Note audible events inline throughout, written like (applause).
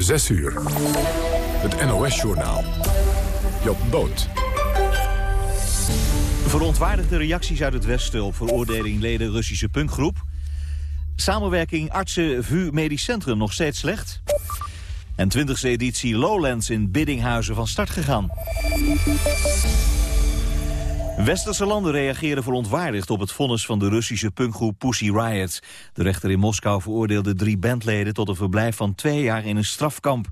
6 uur. Het NOS-journaal. Job Boot. Verontwaardigde reacties uit het Westen op veroordeling leden Russische punkgroep. Samenwerking artsen-VU Medisch Centrum nog steeds slecht. En 20e editie Lowlands in Biddinghuizen van start gegaan. Westerse landen reageren verontwaardigd op het vonnis van de Russische punkgroep Pussy Riot. De rechter in Moskou veroordeelde drie bandleden tot een verblijf van twee jaar in een strafkamp.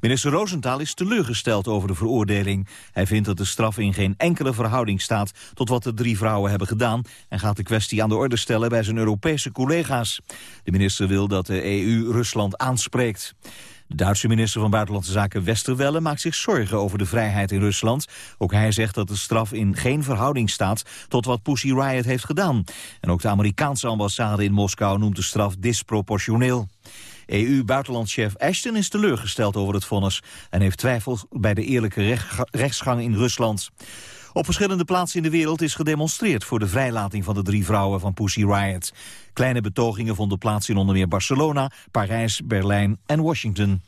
Minister Rosenthal is teleurgesteld over de veroordeling. Hij vindt dat de straf in geen enkele verhouding staat tot wat de drie vrouwen hebben gedaan... en gaat de kwestie aan de orde stellen bij zijn Europese collega's. De minister wil dat de EU Rusland aanspreekt. De Duitse minister van Buitenlandse Zaken Westerwelle maakt zich zorgen over de vrijheid in Rusland. Ook hij zegt dat de straf in geen verhouding staat tot wat Pussy Riot heeft gedaan. En ook de Amerikaanse ambassade in Moskou noemt de straf disproportioneel. EU-buitenlandchef Ashton is teleurgesteld over het vonnis... en heeft twijfels bij de eerlijke rechtsgang in Rusland. Op verschillende plaatsen in de wereld is gedemonstreerd... voor de vrijlating van de drie vrouwen van Pussy Riot. Kleine betogingen vonden plaats in onder meer Barcelona, Parijs, Berlijn en Washington.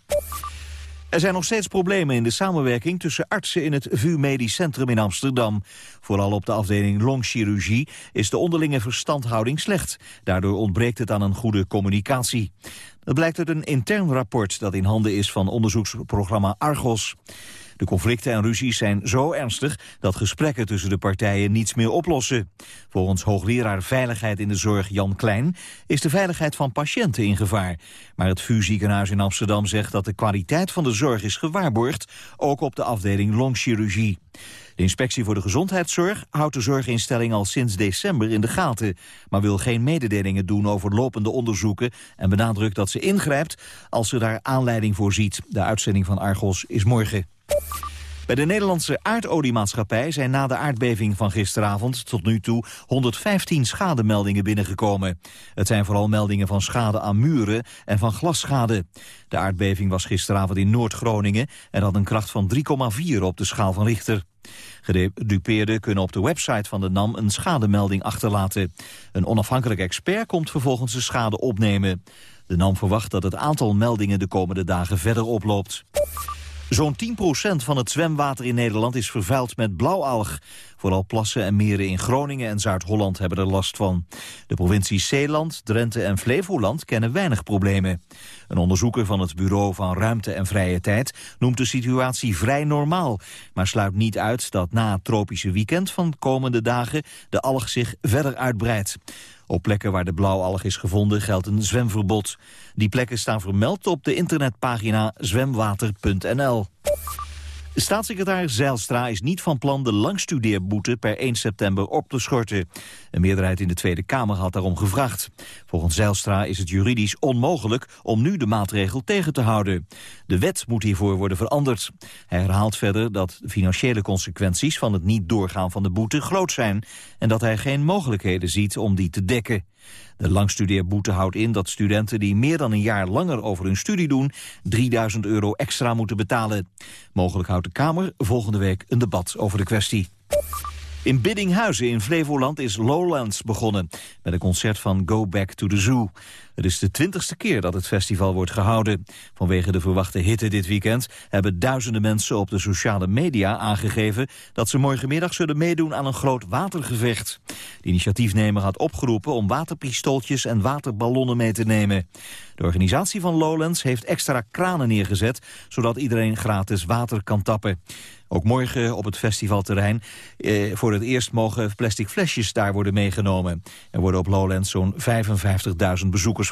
Er zijn nog steeds problemen in de samenwerking tussen artsen in het VU Medisch Centrum in Amsterdam. Vooral op de afdeling longchirurgie is de onderlinge verstandhouding slecht. Daardoor ontbreekt het aan een goede communicatie. Dat blijkt uit een intern rapport dat in handen is van onderzoeksprogramma Argos. De conflicten en ruzies zijn zo ernstig dat gesprekken tussen de partijen niets meer oplossen. Volgens hoogleraar Veiligheid in de Zorg Jan Klein is de veiligheid van patiënten in gevaar. Maar het VU ziekenhuis in Amsterdam zegt dat de kwaliteit van de zorg is gewaarborgd, ook op de afdeling longchirurgie. De inspectie voor de gezondheidszorg houdt de zorginstelling al sinds december in de gaten, maar wil geen mededelingen doen over lopende onderzoeken en benadrukt dat ze ingrijpt als ze daar aanleiding voor ziet. De uitzending van Argos is morgen. Bij de Nederlandse aardoliemaatschappij zijn na de aardbeving van gisteravond tot nu toe 115 schademeldingen binnengekomen. Het zijn vooral meldingen van schade aan muren en van glasschade. De aardbeving was gisteravond in Noord-Groningen en had een kracht van 3,4 op de schaal van Richter. Gedupeerden kunnen op de website van de NAM een schademelding achterlaten. Een onafhankelijk expert komt vervolgens de schade opnemen. De NAM verwacht dat het aantal meldingen de komende dagen verder oploopt. Zo'n 10% van het zwemwater in Nederland is vervuild met blauwalg. Vooral plassen en meren in Groningen en Zuid-Holland hebben er last van. De provincies Zeeland, Drenthe en Flevoland kennen weinig problemen. Een onderzoeker van het Bureau van Ruimte en Vrije Tijd noemt de situatie vrij normaal, maar sluit niet uit dat na het tropische weekend van de komende dagen de alg zich verder uitbreidt. Op plekken waar de blauwalg is gevonden geldt een zwemverbod. Die plekken staan vermeld op de internetpagina zwemwater.nl. Staatssecretaris Zijlstra is niet van plan de langstudeerboete per 1 september op te schorten. Een meerderheid in de Tweede Kamer had daarom gevraagd. Volgens Zijlstra is het juridisch onmogelijk om nu de maatregel tegen te houden. De wet moet hiervoor worden veranderd. Hij herhaalt verder dat de financiële consequenties van het niet doorgaan van de boete groot zijn... en dat hij geen mogelijkheden ziet om die te dekken. De langstudeerboete houdt in dat studenten die meer dan een jaar langer over hun studie doen 3000 euro extra moeten betalen. Mogelijk houdt de Kamer volgende week een debat over de kwestie. In Biddinghuizen in Flevoland is Lowlands begonnen... met een concert van Go Back to the Zoo. Het is de twintigste keer dat het festival wordt gehouden. Vanwege de verwachte hitte dit weekend hebben duizenden mensen op de sociale media aangegeven dat ze morgenmiddag zullen meedoen aan een groot watergevecht. De initiatiefnemer had opgeroepen om waterpistooltjes en waterballonnen mee te nemen. De organisatie van Lowlands heeft extra kranen neergezet, zodat iedereen gratis water kan tappen. Ook morgen op het festivalterrein. Eh, voor het eerst mogen plastic flesjes daar worden meegenomen. Er worden op Lowlands zo'n 55.000 bezoekers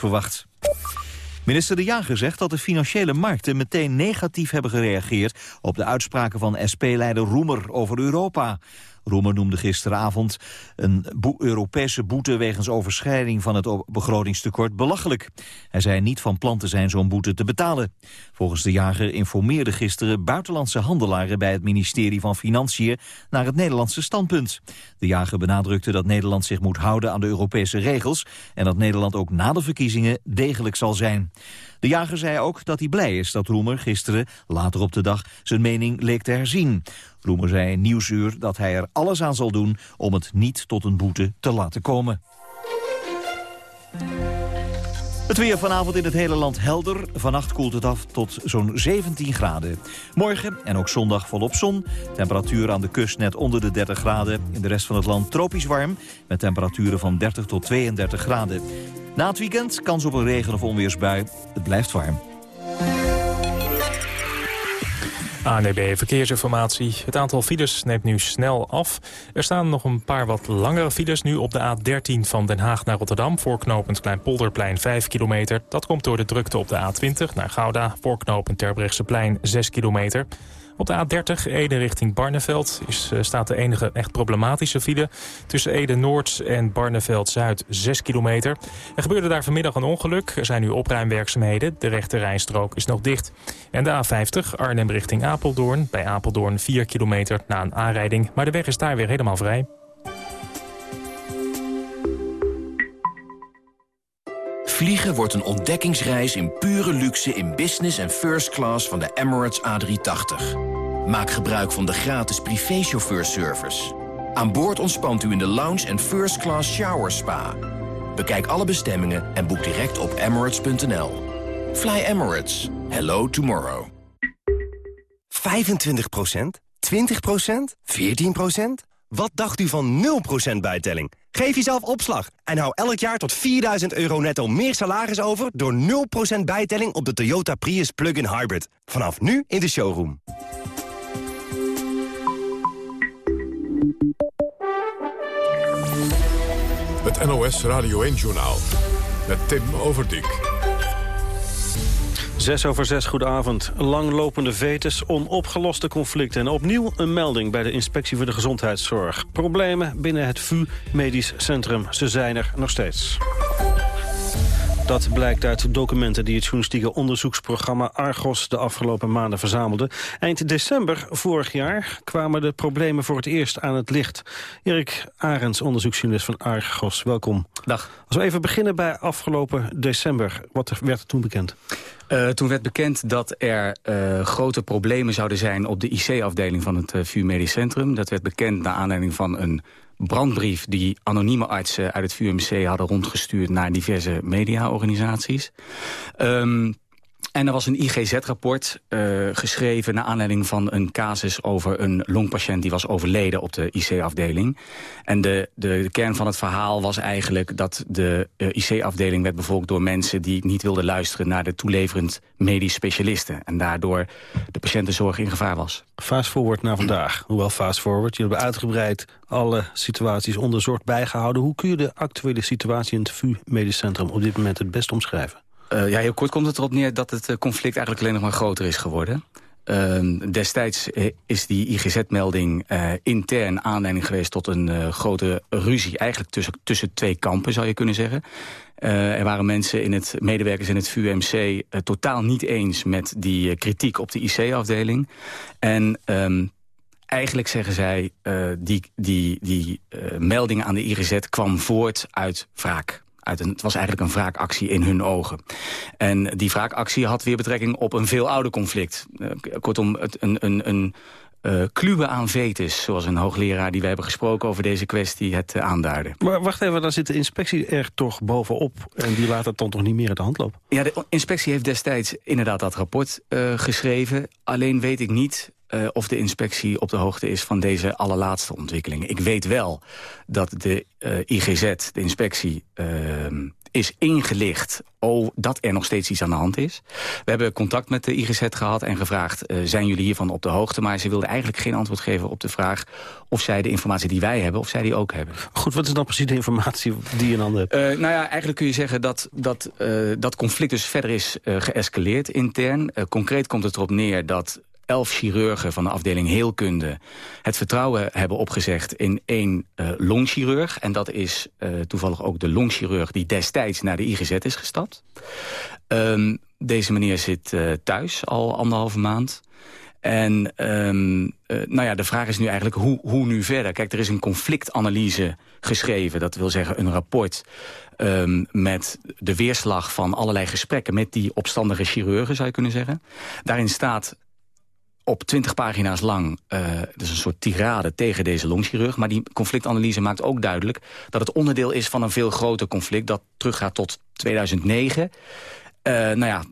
Minister De Jager zegt dat de financiële markten meteen negatief hebben gereageerd op de uitspraken van SP-leider Roemer over Europa. Roemer noemde gisteravond een Europese boete wegens overschrijding van het begrotingstekort belachelijk. Hij zei niet van plan te zijn zo'n boete te betalen. Volgens de jager informeerden gisteren buitenlandse handelaren bij het ministerie van Financiën naar het Nederlandse standpunt. De jager benadrukte dat Nederland zich moet houden aan de Europese regels en dat Nederland ook na de verkiezingen degelijk zal zijn. De jager zei ook dat hij blij is dat Roemer gisteren, later op de dag, zijn mening leek te herzien. Roemer zei in Nieuwsuur dat hij er alles aan zal doen om het niet tot een boete te laten komen. Het weer vanavond in het hele land helder. Vannacht koelt het af tot zo'n 17 graden. Morgen en ook zondag volop zon. Temperatuur aan de kust net onder de 30 graden. In de rest van het land tropisch warm. Met temperaturen van 30 tot 32 graden. Na het weekend kans op een regen- of onweersbui. Het blijft warm. ANEB Verkeersinformatie. Het aantal files neemt nu snel af. Er staan nog een paar wat langere files nu op de A13 van Den Haag naar Rotterdam... voor knooppunt Kleinpolderplein 5 kilometer. Dat komt door de drukte op de A20 naar Gouda... voor knooppunt Terbrechtseplein 6 kilometer. Op de A30 Ede richting Barneveld is, uh, staat de enige echt problematische file. Tussen Ede Noord en Barneveld Zuid 6 kilometer. Er gebeurde daar vanmiddag een ongeluk. Er zijn nu opruimwerkzaamheden. De rechte rijstrook is nog dicht. En de A50 Arnhem richting Apeldoorn. Bij Apeldoorn 4 kilometer na een aanrijding. Maar de weg is daar weer helemaal vrij. Vliegen wordt een ontdekkingsreis in pure luxe in business en first class van de Emirates A380. Maak gebruik van de gratis privéchauffeurservice. Aan boord ontspant u in de lounge en first class shower spa. Bekijk alle bestemmingen en boek direct op emirates.nl. Fly Emirates. Hello tomorrow. 25% 20% 14 Wat dacht u van 0% bijtelling? Geef jezelf opslag en hou elk jaar tot 4000 euro netto meer salaris over... door 0% bijtelling op de Toyota Prius Plug-in Hybrid. Vanaf nu in de showroom. Het NOS Radio 1-journaal met Tim Overdijk. 6 over 6, goedenavond. Langlopende vetes, onopgeloste conflicten... en opnieuw een melding bij de Inspectie voor de Gezondheidszorg. Problemen binnen het VU Medisch Centrum. Ze zijn er nog steeds. Dat blijkt uit documenten die het journalistieke onderzoeksprogramma Argos de afgelopen maanden verzamelde. Eind december vorig jaar kwamen de problemen voor het eerst aan het licht. Erik Arends, onderzoeksjournalist van Argos, welkom. Dag. Als we even beginnen bij afgelopen december, wat werd er toen bekend? Uh, toen werd bekend dat er uh, grote problemen zouden zijn op de IC-afdeling van het uh, VU Medisch Centrum. Dat werd bekend naar aanleiding van een brandbrief die anonieme artsen uit het VUMC hadden rondgestuurd naar diverse mediaorganisaties. Um, en er was een IGZ-rapport uh, geschreven... naar aanleiding van een casus over een longpatiënt... die was overleden op de IC-afdeling. En de, de, de, kern van het verhaal was eigenlijk... dat de uh, IC-afdeling werd bevolkt door mensen... die niet wilden luisteren naar de toeleverend medisch specialisten. En daardoor de patiëntenzorg in gevaar was. Fast forward naar vandaag. Hoewel fast forward. Jullie hebben uitgebreid alle situaties onderzocht bijgehouden. Hoe kun je de actuele situatie in het VU Medisch Centrum... op dit moment het best omschrijven? Uh, ja, heel kort komt het erop neer dat het conflict eigenlijk alleen nog maar groter is geworden. Uh, destijds is die IGZ-melding intern aanleiding geweest tot een grote ruzie. Eigenlijk tussen, tussen twee kampen, zou je kunnen zeggen. er waren mensen, in het, medewerkers in het VUMC, totaal niet eens met die kritiek op de IC-afdeling. En um, eigenlijk zeggen zij, die, die, die melding aan de IGZ kwam voort uit wraak. Uit een, het was eigenlijk een wraakactie in hun ogen. En die wraakactie had weer betrekking op een veel ouder conflict. Uh, kortom, het, een, een, een uh, kluwen aan vetus, zoals een hoogleraar die we hebben gesproken over deze kwestie het uh, aanduidde. Maar wacht even, dan zit de inspectie er toch bovenop en die laat het dan toch niet meer uit de hand lopen? Ja, de inspectie heeft destijds inderdaad dat rapport uh, geschreven. Alleen weet ik niet uh, of de inspectie op de hoogte is van deze allerlaatste ontwikkelingen. Ik weet wel dat de uh, IGZ, de inspectie, uh, is ingelicht oh, dat er nog steeds iets aan de hand is. We hebben contact met de IGZ gehad en gevraagd... zijn jullie hiervan op de hoogte? Maar ze wilden eigenlijk geen antwoord geven op de vraag... of zij de informatie die wij hebben, of zij die ook hebben. Goed, wat is dan precies de informatie die je dan hebt? nou ja, eigenlijk kun je zeggen dat dat, dat conflict dus verder is geëscaleerd intern. concreet komt het erop neer dat elf chirurgen van de afdeling heelkunde het vertrouwen hebben opgezegd in één uh, longchirurg. En dat is uh, toevallig ook de longchirurg die destijds naar de IGZ is gestapt. Um, deze meneer zit uh, thuis al anderhalve maand. En um, nou ja, de vraag is nu eigenlijk hoe, hoe nu verder? Kijk, er is een conflictanalyse geschreven. Dat wil zeggen een rapport um, met de weerslag van allerlei gesprekken... met die opstandige chirurgen, zou je kunnen zeggen. Daarin staat op 20 pagina's lang, uh, dus een soort tirade tegen deze longchirurg. Maar die conflictanalyse maakt ook duidelijk dat het onderdeel is van een veel groter conflict... dat teruggaat tot 2009. Uh, nou ja,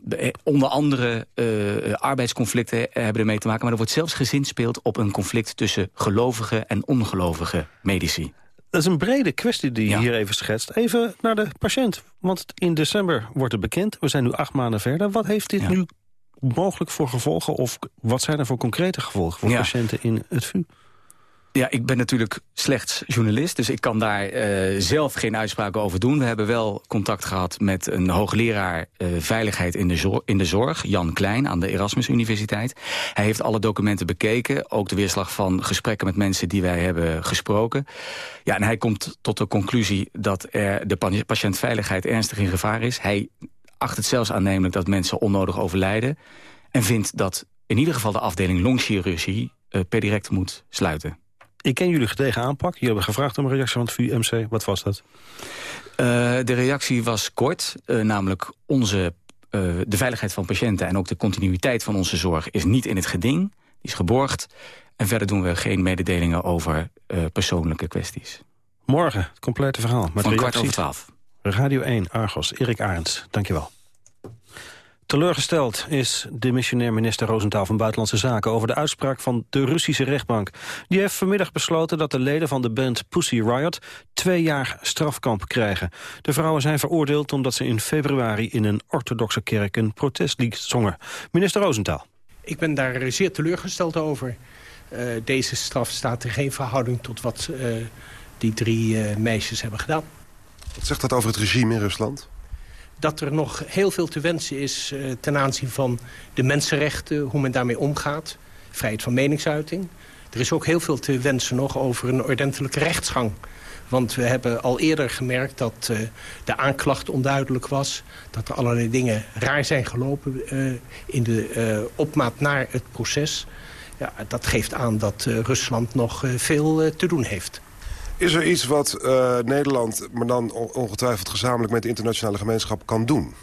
onder andere uh, arbeidsconflicten hebben ermee te maken... maar er wordt zelfs gezinspeeld op een conflict tussen gelovige en ongelovige medici. Dat is een brede kwestie die je hier even schetst. Even naar de patiënt, want in december wordt het bekend. We zijn nu acht maanden verder. Wat heeft dit nu mogelijk voor gevolgen? Of wat zijn er voor concrete gevolgen voor patiënten in het VU? Ja, ik ben natuurlijk slechts journalist, dus ik kan daar uh, zelf geen uitspraken over doen. We hebben wel contact gehad met een hoogleraar uh, veiligheid in de, zorg, in de zorg, Jan Klein, aan de Erasmus Universiteit. Hij heeft alle documenten bekeken, ook de weerslag van gesprekken met mensen die wij hebben gesproken. Ja, en hij komt tot de conclusie dat er de patiëntveiligheid ernstig in gevaar is. Hij acht het zelfs aannemelijk dat mensen onnodig overlijden... en vindt dat in ieder geval de afdeling longchirurgie uh, per direct moet sluiten. Ik ken jullie tegen aanpak. Jullie hebben gevraagd om een reactie van het VUMC. Wat was dat? Uh, de reactie was kort, uh, namelijk onze, de veiligheid van patiënten... en ook de continuïteit van onze zorg is niet in het geding. Die is geborgd. En verder doen we geen mededelingen over persoonlijke kwesties. Morgen, het complete verhaal. Met van kwart over twaalf. Radio 1, Argos, Erik Arends. Dankjewel. Teleurgesteld is de missionair minister Roosentaal van Buitenlandse Zaken... over de uitspraak van de Russische rechtbank. Die heeft vanmiddag besloten dat de leden van de band Pussy Riot... twee jaar strafkamp krijgen. De vrouwen zijn veroordeeld omdat ze in februari... in een orthodoxe kerk een protestlied zongen. Minister Roosentaal. Ik ben daar zeer teleurgesteld over. Uh, deze straf staat in geen verhouding tot wat uh, die drie uh, meisjes hebben gedaan. Wat zegt dat over het regime in Rusland? Dat er nog heel veel te wensen is uh, ten aanzien van de mensenrechten... hoe men daarmee omgaat, vrijheid van meningsuiting. Er is ook heel veel te wensen nog over een ordentelijke rechtsgang. Want we hebben al eerder gemerkt dat uh, de aanklacht onduidelijk was. Dat er allerlei dingen raar zijn gelopen uh, in de opmaat naar het proces. Ja, dat geeft aan dat Rusland nog veel te doen heeft. Is er iets wat uh, Nederland, maar dan ongetwijfeld gezamenlijk met de internationale gemeenschap, kan doen?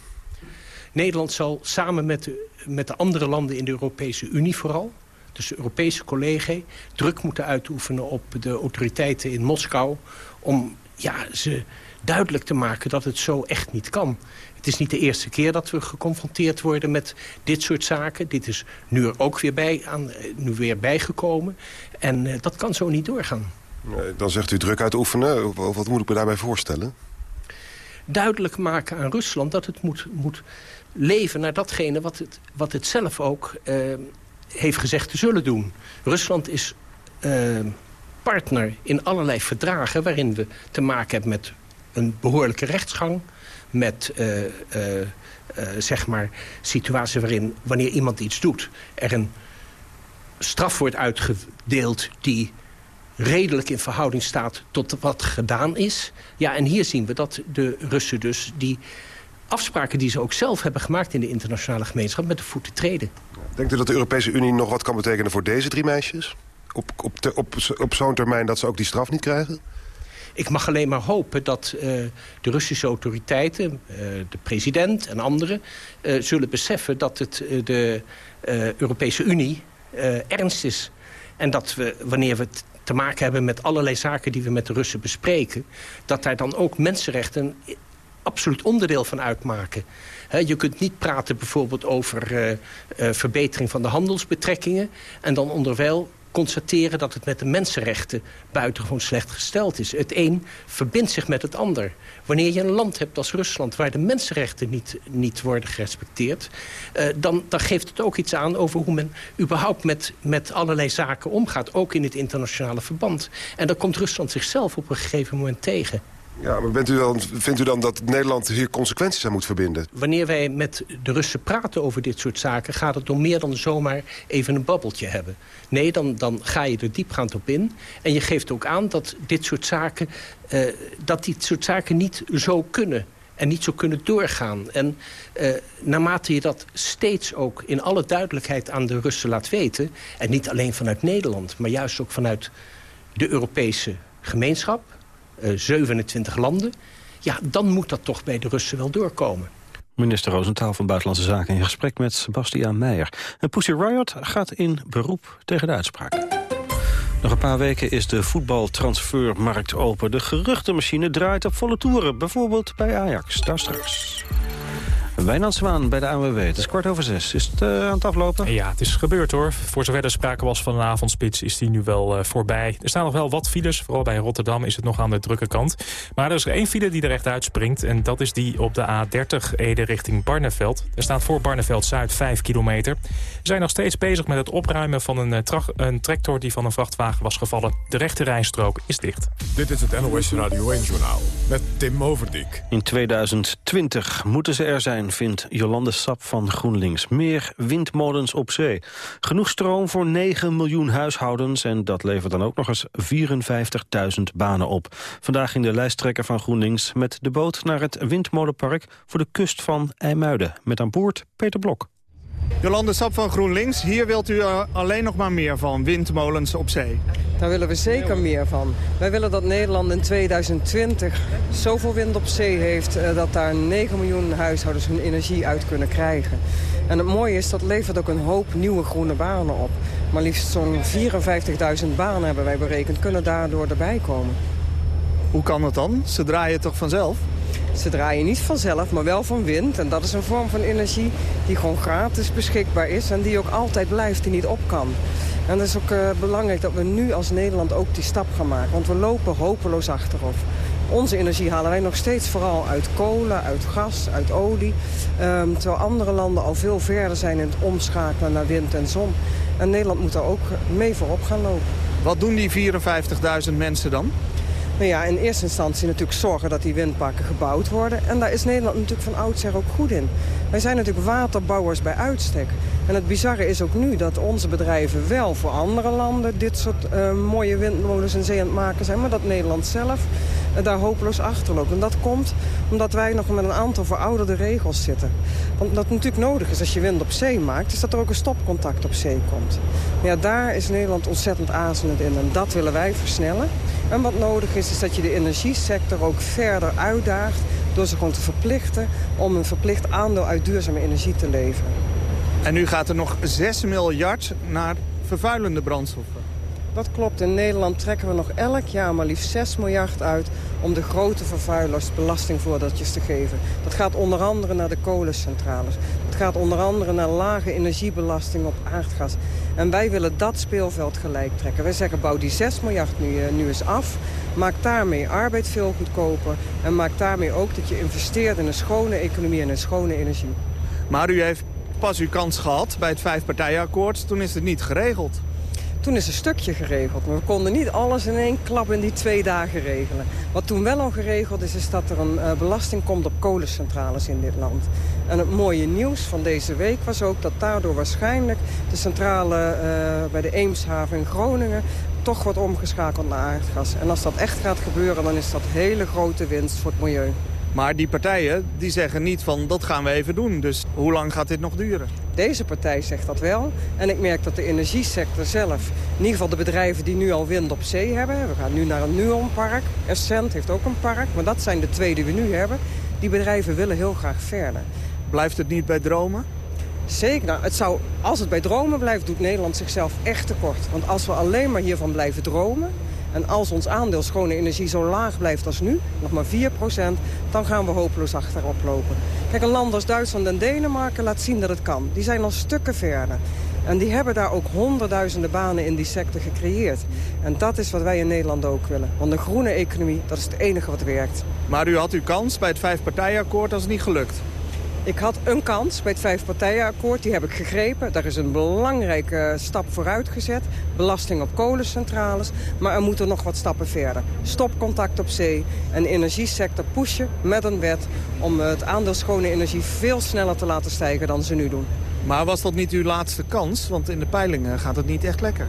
Nederland zal samen met de, met de andere landen in de Europese Unie vooral... dus de Europese collega's, druk moeten uitoefenen op de autoriteiten in Moskou... om ja, ze duidelijk te maken dat het zo echt niet kan. Het is niet de eerste keer dat we geconfronteerd worden met dit soort zaken. Dit is nu er ook weer, bij aan, nu weer bijgekomen. En uh, dat kan zo niet doorgaan. Dan zegt u druk uitoefenen. Wat moet ik me daarbij voorstellen? Duidelijk maken aan Rusland dat het moet, moet leven naar datgene wat het, wat het zelf ook uh, heeft gezegd te zullen doen. Rusland is uh, partner in allerlei verdragen... waarin we te maken hebben met een behoorlijke rechtsgang... met zeg maar situaties waarin wanneer iemand iets doet... er een straf wordt uitgedeeld die redelijk in verhouding staat tot wat gedaan is. Ja, en hier zien we dat de Russen dus die afspraken die ze ook zelf hebben gemaakt in de internationale gemeenschap met de voeten treden. Denkt u dat de Europese Unie nog wat kan betekenen voor deze drie meisjes? Op, op, op, op zo'n termijn dat ze ook die straf niet krijgen? Ik mag alleen maar hopen dat uh, de Russische autoriteiten, uh, de president en anderen... Uh, zullen beseffen dat het de Europese Unie ernst is. En dat we, wanneer we het te maken hebben met allerlei zaken die we met de Russen bespreken... dat daar dan ook mensenrechten absoluut onderdeel van uitmaken. je kunt niet praten bijvoorbeeld over uh, uh, verbetering van de handelsbetrekkingen... en dan onderwijl constateren dat het met de mensenrechten buitengewoon slecht gesteld is. Het een verbindt zich met het ander. Wanneer je een land hebt als Rusland waar de mensenrechten niet, niet worden gerespecteerd... Uh, dan, dan geeft het ook iets aan over hoe men überhaupt met, met allerlei zaken omgaat. Ook in het internationale verband. En dan komt Rusland zichzelf op een gegeven moment tegen. Ja, maar bent u dan, vindt u dan dat Nederland hier consequenties aan moet verbinden? Wanneer wij met de Russen praten over dit soort zaken... gaat het om meer dan zomaar even een babbeltje hebben. Nee, dan, dan ga je er diepgaand op in. En je geeft ook aan dat dit soort zaken, uh, dat dit soort zaken niet zo kunnen en niet zo kunnen doorgaan. En uh, naarmate je dat steeds ook in alle duidelijkheid aan de Russen laat weten... en niet alleen vanuit Nederland, maar juist ook vanuit de Europese gemeenschap... Uh, 27 landen, ja, dan moet dat toch bij de Russen wel doorkomen. Minister Roosentaal van Buitenlandse Zaken in gesprek met Sebastiaan Meijer. En Pussy Riot gaat in beroep tegen de uitspraak. Nog een paar weken is de voetbaltransfermarkt open. De geruchtenmachine draait op volle toeren, bijvoorbeeld bij Ajax. Daar straks. Wijnand Zwaan bij de ANWB. Het is kwart over zes. Is het uh, aan het aflopen? Ja, het is gebeurd hoor. Voor zover er sprake was van een avondspits is die nu wel uh, voorbij. Er staan nog wel wat files. Vooral bij Rotterdam is het nog aan de drukke kant. Maar er is er één file die er echt uitspringt. En dat is die op de A30 Ede richting Barneveld. Er staat voor Barneveld-Zuid 5 kilometer. We zijn nog steeds bezig met het opruimen van een, uh, een tractor die van een vrachtwagen was gevallen. De rechte rijstrook is dicht. Dit is het NOS Radio 1-journaal met Tim Overdijk. In 2020 moeten ze er zijn vindt Jolande Sap van GroenLinks. Meer windmolens op zee. Genoeg stroom voor 9 miljoen huishoudens... en dat levert dan ook nog eens 54.000 banen op. Vandaag ging de lijsttrekker van GroenLinks met de boot... naar het windmolenpark voor de kust van IJmuiden. Met aan boord Peter Blok. Jolande Sap van GroenLinks, hier wilt u alleen nog maar meer van, windmolens op zee. Daar willen we zeker meer van. Wij willen dat Nederland in 2020 zoveel wind op zee heeft... Eh, dat daar 9 miljoen huishoudens hun energie uit kunnen krijgen. En het mooie is, dat levert ook een hoop nieuwe groene banen op. Maar liefst zo'n 54.000 banen hebben wij berekend, kunnen daardoor erbij komen. Hoe kan dat dan? Ze draaien toch vanzelf? Ze draaien niet vanzelf, maar wel van wind. En dat is een vorm van energie die gewoon gratis beschikbaar is... en die ook altijd blijft, die niet op kan. En het is ook uh, belangrijk dat we nu als Nederland ook die stap gaan maken. Want we lopen hopeloos achterop. Onze energie halen wij nog steeds vooral uit kolen, uit gas, uit olie. Um, terwijl andere landen al veel verder zijn in het omschakelen naar wind en zon. En Nederland moet daar ook mee voorop gaan lopen. Wat doen die 54.000 mensen dan? Nou ja, in eerste instantie natuurlijk zorgen dat die windparken gebouwd worden. En daar is Nederland natuurlijk van oudsher ook goed in. Wij zijn natuurlijk waterbouwers bij uitstek. En het bizarre is ook nu dat onze bedrijven wel voor andere landen... dit soort uh, mooie windmolens in zee aan het maken zijn... maar dat Nederland zelf daar hopeloos achter loopt. En dat komt omdat wij nog met een aantal verouderde regels zitten. Want wat natuurlijk nodig is als je wind op zee maakt... is dat er ook een stopcontact op zee komt. Ja, daar is Nederland ontzettend aarzelend in. En dat willen wij versnellen. En wat nodig is, is dat je de energiesector ook verder uitdaagt... door ze gewoon te verplichten om een verplicht aandeel uit duurzame energie te leveren. En nu gaat er nog 6 miljard naar vervuilende brandstoffen. Dat klopt. In Nederland trekken we nog elk jaar maar liefst 6 miljard uit... om de grote vervuilers belastingvoordeeltjes te geven. Dat gaat onder andere naar de kolencentrales. Het gaat onder andere naar lage energiebelasting op aardgas. En wij willen dat speelveld gelijk trekken. Wij zeggen bouw die 6 miljard nu, nu eens af. Maak daarmee arbeid veel goedkoper. En maak daarmee ook dat je investeert in een schone economie en een schone energie. Maar u heeft pas uw kans gehad bij het vijfpartijenakkoord. Toen is het niet geregeld. Toen is een stukje geregeld, maar we konden niet alles in één klap in die twee dagen regelen. Wat toen wel al geregeld is, is dat er een uh, belasting komt op kolencentrales in dit land. En het mooie nieuws van deze week was ook dat daardoor waarschijnlijk de centrale uh, bij de Eemshaven in Groningen toch wordt omgeschakeld naar aardgas. En als dat echt gaat gebeuren, dan is dat hele grote winst voor het milieu. Maar die partijen die zeggen niet van dat gaan we even doen. Dus hoe lang gaat dit nog duren? Deze partij zegt dat wel. En ik merk dat de energiesector zelf, in ieder geval de bedrijven die nu al wind op zee hebben. We gaan nu naar een Nuon-park. Essent heeft ook een park, maar dat zijn de twee die we nu hebben. Die bedrijven willen heel graag verder. Blijft het niet bij dromen? Zeker. Nou, het zou, als het bij dromen blijft, doet Nederland zichzelf echt tekort. Want als we alleen maar hiervan blijven dromen... En als ons aandeel schone energie zo laag blijft als nu, nog maar 4% dan gaan we hopeloos achterop lopen. Kijk, een land als Duitsland en Denemarken laat zien dat het kan. Die zijn al stukken verder. En die hebben daar ook honderdduizenden banen in die sector gecreëerd. En dat is wat wij in Nederland ook willen. Want een groene economie, dat is het enige wat werkt. Maar u had uw kans bij het vijfpartijenakkoord, dat is niet gelukt. Ik had een kans bij het vijfpartijenakkoord, die heb ik gegrepen. Daar is een belangrijke stap vooruit gezet. Belasting op kolencentrales. Maar er moeten nog wat stappen verder. Stopcontact op zee en energiesector pushen met een wet... om het aandeel schone energie veel sneller te laten stijgen dan ze nu doen. Maar was dat niet uw laatste kans? Want in de peilingen gaat het niet echt lekker.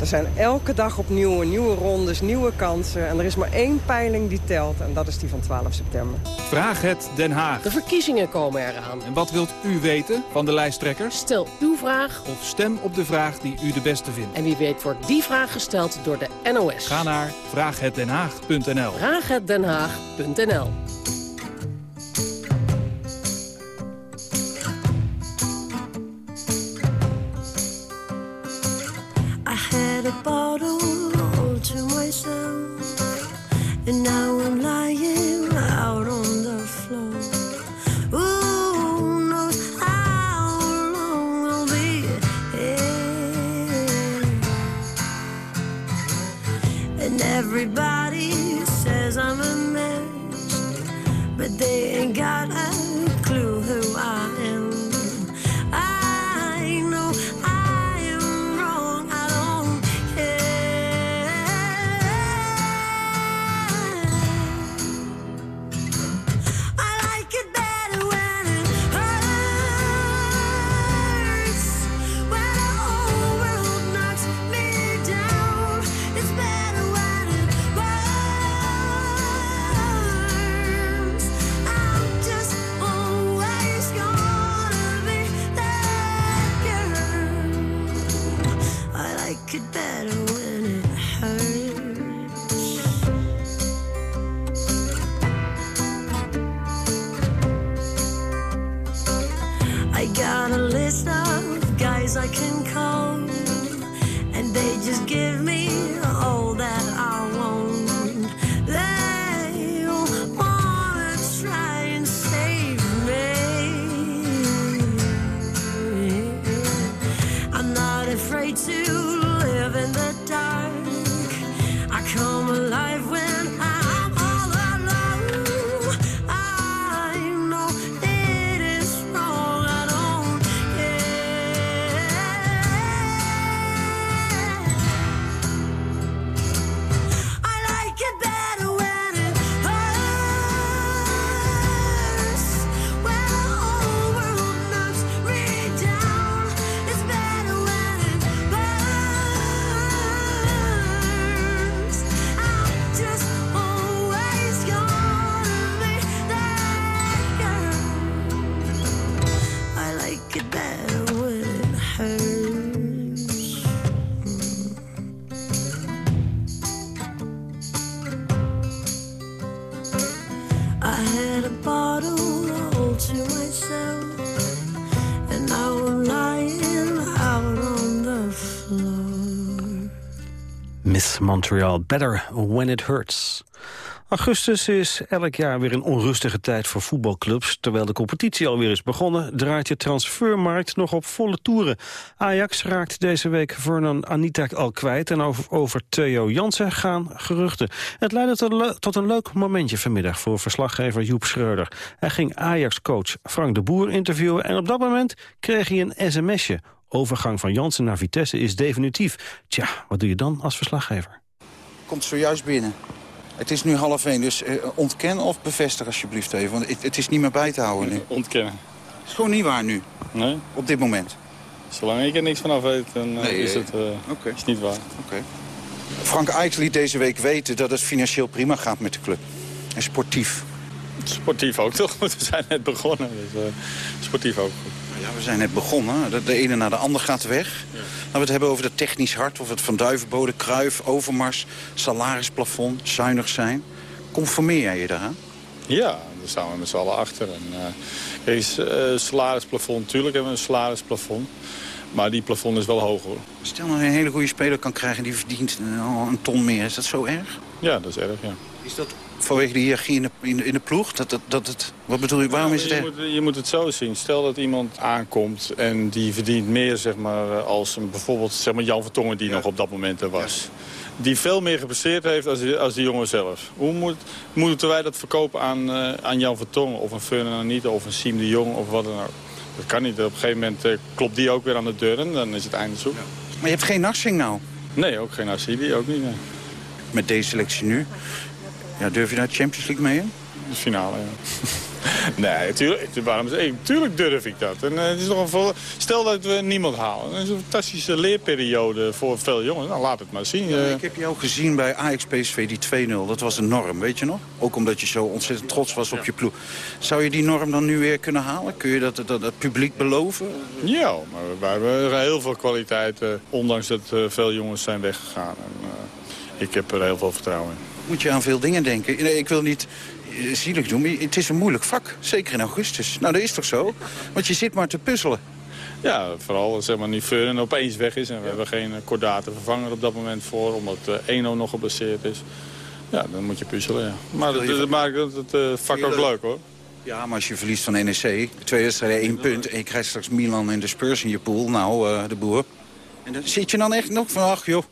Er zijn elke dag opnieuw nieuwe rondes, nieuwe kansen. En er is maar één peiling die telt en dat is die van 12 september. Vraag het Den Haag. De verkiezingen komen eraan. En wat wilt u weten van de lijsttrekkers? Stel uw vraag. Of stem op de vraag die u de beste vindt. En wie weet wordt die vraag gesteld door de NOS. Ga naar vraaghetdenhaag.nl vraaghetdenhaag.nl Montreal, Better When It Hurts. Augustus is elk jaar weer een onrustige tijd voor voetbalclubs. Terwijl de competitie alweer is begonnen, draait de transfermarkt nog op volle toeren. Ajax raakt deze week Vernon Anita al kwijt en over, over Theo Jansen gaan geruchten. Het leidde tot, tot een leuk momentje vanmiddag voor verslaggever Joep Schreuder. Hij ging Ajax-coach Frank de Boer interviewen en op dat moment kreeg hij een sms'je. Overgang van Jansen naar Vitesse is definitief. Tja, wat doe je dan als verslaggever? Komt zojuist binnen. Het is nu half één, dus eh, ontken of bevestig alsjeblieft even. Want het, het is niet meer bij te houden nu. Ontkennen. Het is gewoon niet waar nu, Nee, op dit moment. zolang ik er niks vanaf weet, dan eh, Nee, is eh, het oké. is niet waar. Oké. Frank Ajax liet deze week weten dat het financieel prima gaat met de club. En sportief. Sportief ook toch? (laughs) We zijn net begonnen, dus sportief ook goed. Ja, we zijn net begonnen. De, ene na de ander gaat weg. We het hebben over het technisch hart. Of het van Duivenbode, Kruif, Overmars, salarisplafond, zuinig zijn. Conformeer jij je daaraan? Ja, daar staan we met z'n allen achter. En, eh, kijk, s- eh, salarisplafond, natuurlijk hebben we een salarisplafond. Maar die plafond is wel hoog hoor. Stel nou een hele goede speler kan krijgen die verdient eh, een ton meer. Is dat zo erg? Ja, dat is erg, ja. Is dat vanwege de hiërarchie in de, in in de ploeg? Dat, dat, dat het, wat bedoel je, waarom is het je, moet, je moet het zo zien. Stel dat iemand aankomt en die verdient meer zeg maar, eh, als een, bijvoorbeeld zeg maar Jan Vertongen die nog op dat moment er was. Die veel meer gepresteerd heeft als die, als die jongen zelf. Hoe moet, moeten wij dat verkopen aan, eh, aan Jan Vertongen of een Fernand Anita of een Siem de Jong of wat dan ook? Dat kan niet. Op een gegeven moment eh, klopt die ook weer aan de deur en dan is het einde zoek. Maar je hebt geen narsing nou? Nee, ook geen Asibi, ook niet. Nee. Met deze selectie nu? Ja, durf je naar de Champions League mee? Hè? De finale, ja. (laughs) nee, tuurlijk, waarom, tuurlijk durf ik dat. En, eh, het is nog een vol, stel dat we niemand halen. Dat is een fantastische leerperiode voor veel jongens. Nou, laat het maar zien. Ja, Eh, ik heb jou gezien bij Ajax PSV, die 2-0. Dat was een norm, weet je nog? Ook omdat je zo ontzettend trots was op je ploeg. Zou je die norm dan nu weer kunnen halen? Kun je dat, dat, dat publiek beloven? Ja, maar we hebben heel veel kwaliteit, eh, ondanks dat veel jongens zijn weggegaan. En, ik heb er heel veel vertrouwen in. Moet je aan veel dingen denken. Nee, ik wil niet eh, zielig doen, maar het is een moeilijk vak. Zeker in augustus. Nou, dat is toch zo? Want je zit maar te puzzelen. Ja, vooral zeg maar, nu Feuren opeens weg is en we hebben geen eh, kordate vervanger op dat moment voor, omdat eh, Eno nog geblesseerd is. Ja, dan moet je puzzelen, ja. Maar dat, dat maakt het, vak ook leuk, hoor. Ja, maar als je verliest van NEC, twee wedstrijden, één punt... en je krijgt straks Milan en de Spurs in je pool, nou, de boer. En dan zit je dan echt nog van, ach joh,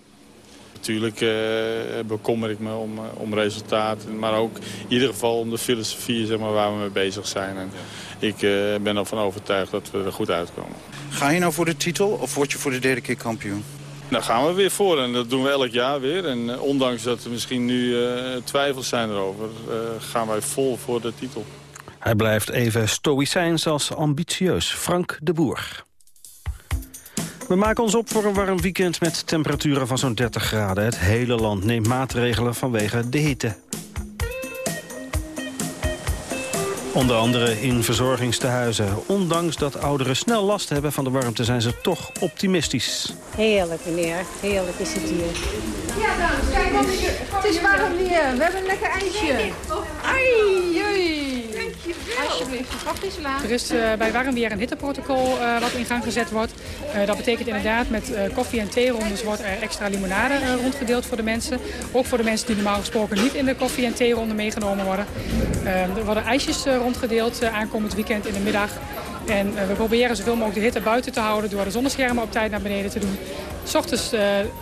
Natuurlijk eh, bekommer ik me om, eh, om resultaten, maar ook in ieder geval om de filosofie zeg maar, waar we mee bezig zijn. En ik eh, ben ervan overtuigd dat we er goed uitkomen. ga je nou voor de titel of word je voor de derde keer kampioen? Daar gaan we weer voor en dat doen we elk jaar weer. En ondanks dat er misschien nu eh, twijfels zijn erover, eh, gaan wij vol voor de titel. Hij blijft even stoïcijns als ambitieus. Frank de Boer. We maken ons op voor een warm weekend met temperaturen van zo'n 30 graden. Het hele land neemt maatregelen vanwege de hitte. Onder andere in verzorgingstehuizen. Ondanks dat ouderen snel last hebben van de warmte zijn ze toch optimistisch. Heerlijk, meneer. Heerlijk is het hier. Ja, dames, kijk. Het is warm weer. We hebben een lekker ijsje. Ai, oei. Er is eh, bij warm weer een hitteprotocol eh, wat in gang gezet wordt. Eh, dat betekent inderdaad met koffie- en theerondes wordt er extra limonade rondgedeeld voor de mensen. Ook voor de mensen die normaal gesproken niet in de koffie- en theeronde meegenomen worden. Eh, er worden ijsjes rondgedeeld aankomend weekend in de middag. En we proberen zoveel mogelijk de hitte buiten te houden door de zonneschermen op tijd naar beneden te doen. S ochtends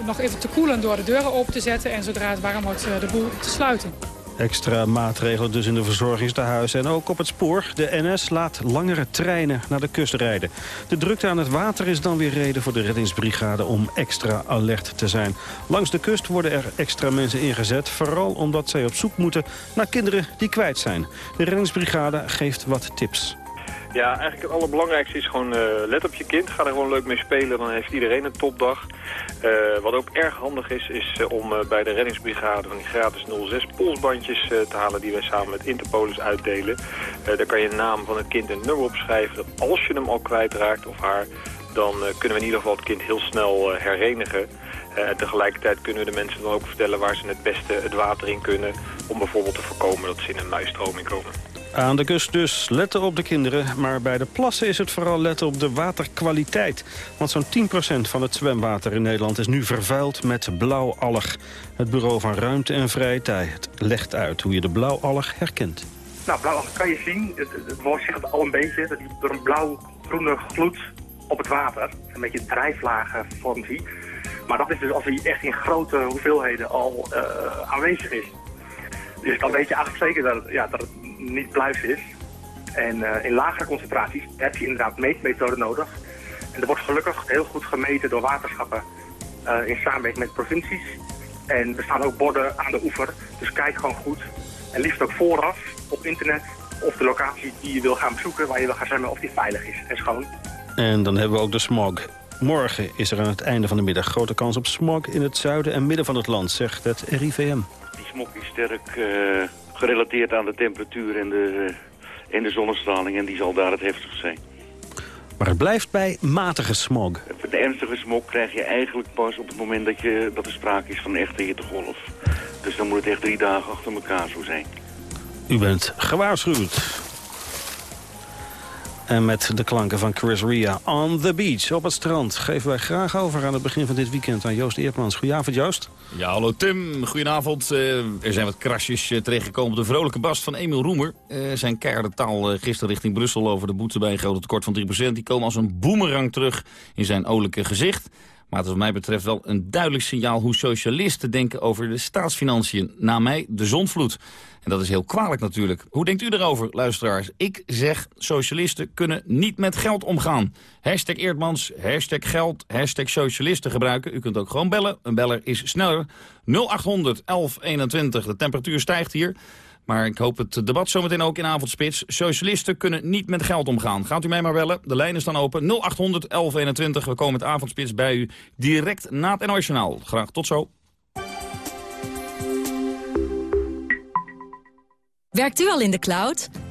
nog even te koelen door de deuren open te zetten en zodra het warm wordt de boel te sluiten. Extra maatregelen dus in de verzorgingstehuizen. En ook op het spoor. De NS laat langere treinen naar de kust rijden. De drukte aan het water is dan weer reden voor de reddingsbrigade om extra alert te zijn. Langs de kust worden er extra mensen ingezet. Vooral omdat zij op zoek moeten naar kinderen die kwijt zijn. De reddingsbrigade geeft wat tips. Ja, eigenlijk het allerbelangrijkste is gewoon uh, let op je kind. Ga er gewoon leuk mee spelen, dan heeft iedereen een topdag. Uh, wat ook erg handig is, is uh, om bij de reddingsbrigade van die gratis 06 polsbandjes te halen... die wij samen met Interpolis uitdelen. daar kan je de naam van het kind en nummer op schrijven. Dat als je hem al kwijtraakt of haar, dan kunnen we in ieder geval het kind heel snel herenigen. en tegelijkertijd kunnen we de mensen dan ook vertellen waar ze het beste het water in kunnen... om bijvoorbeeld te voorkomen dat ze in een muisstroming komen. Aan de kust dus letten op de kinderen, maar bij de plassen is het vooral letten op de waterkwaliteit. Want zo'n 10% van het zwemwater in Nederland is nu vervuild met blauwalg. Het Bureau van Ruimte en Vrije Tijd legt uit hoe je de blauwalg herkent. Nou, blauwalg kan je zien, het, het woord het al een beetje, dat die door een blauw-groene gloed op het water, een beetje drijflagen vormt hij. Maar dat is dus als hij echt in grote hoeveelheden al uh, aanwezig is. Dus dan weet je eigenlijk zeker dat het, ja, dat het niet pluis is. En uh, in lagere concentraties heb je inderdaad meetmethoden nodig. En er wordt gelukkig heel goed gemeten door waterschappen uh, in samenwerking met provincies. En er staan ook borden aan de oever, dus kijk gewoon goed. En liefst ook vooraf op internet of de locatie die je wil gaan bezoeken, waar je wil gaan zwemmen, of die veilig is en schoon. En dan hebben we ook de smog. Morgen is er aan het einde van de middag grote kans op smog in het zuiden en midden van het land, zegt het RIVM. Die smog is sterk uh, gerelateerd aan de temperatuur en de, en de zonnestraling en die zal daar het heftigst zijn. Maar het blijft bij matige smog. De ernstige smog krijg je eigenlijk pas op het moment dat, je, dat er sprake is van een echte hittegolf. Dus dan moet het echt drie dagen achter elkaar zo zijn. U bent gewaarschuwd. En met de klanken van Chris Ria on the beach op het strand... geven wij graag over aan het begin van dit weekend aan Joost Eertmans. Goedenavond, Joost. Ja, hallo Tim. Goedenavond. Uh, er zijn wat krasjes uh, terechtgekomen op de vrolijke bast van Emiel Roemer. Uh, zijn keiharde taal gisteren richting Brussel over de boete bij een grote tekort van 3%. Die komen als een boemerang terug in zijn olijke gezicht. Maar het is wat mij betreft wel een duidelijk signaal hoe socialisten denken over de staatsfinanciën. Na mij de zonvloed. En dat is heel kwalijk natuurlijk. Hoe denkt u erover, luisteraars? Ik zeg, socialisten kunnen niet met geld omgaan. Hashtag Eerdmans, hashtag geld, hashtag socialisten gebruiken. U kunt ook gewoon bellen. Een beller is sneller. 0800 1121. De temperatuur stijgt hier. Maar ik hoop het debat zometeen ook in avondspits. Socialisten kunnen niet met geld omgaan. Gaat u mij maar bellen. De lijn is dan open. 0800 1121. We komen met avondspits bij u direct na het NOS. Graag tot zo. Werkt u al in de cloud?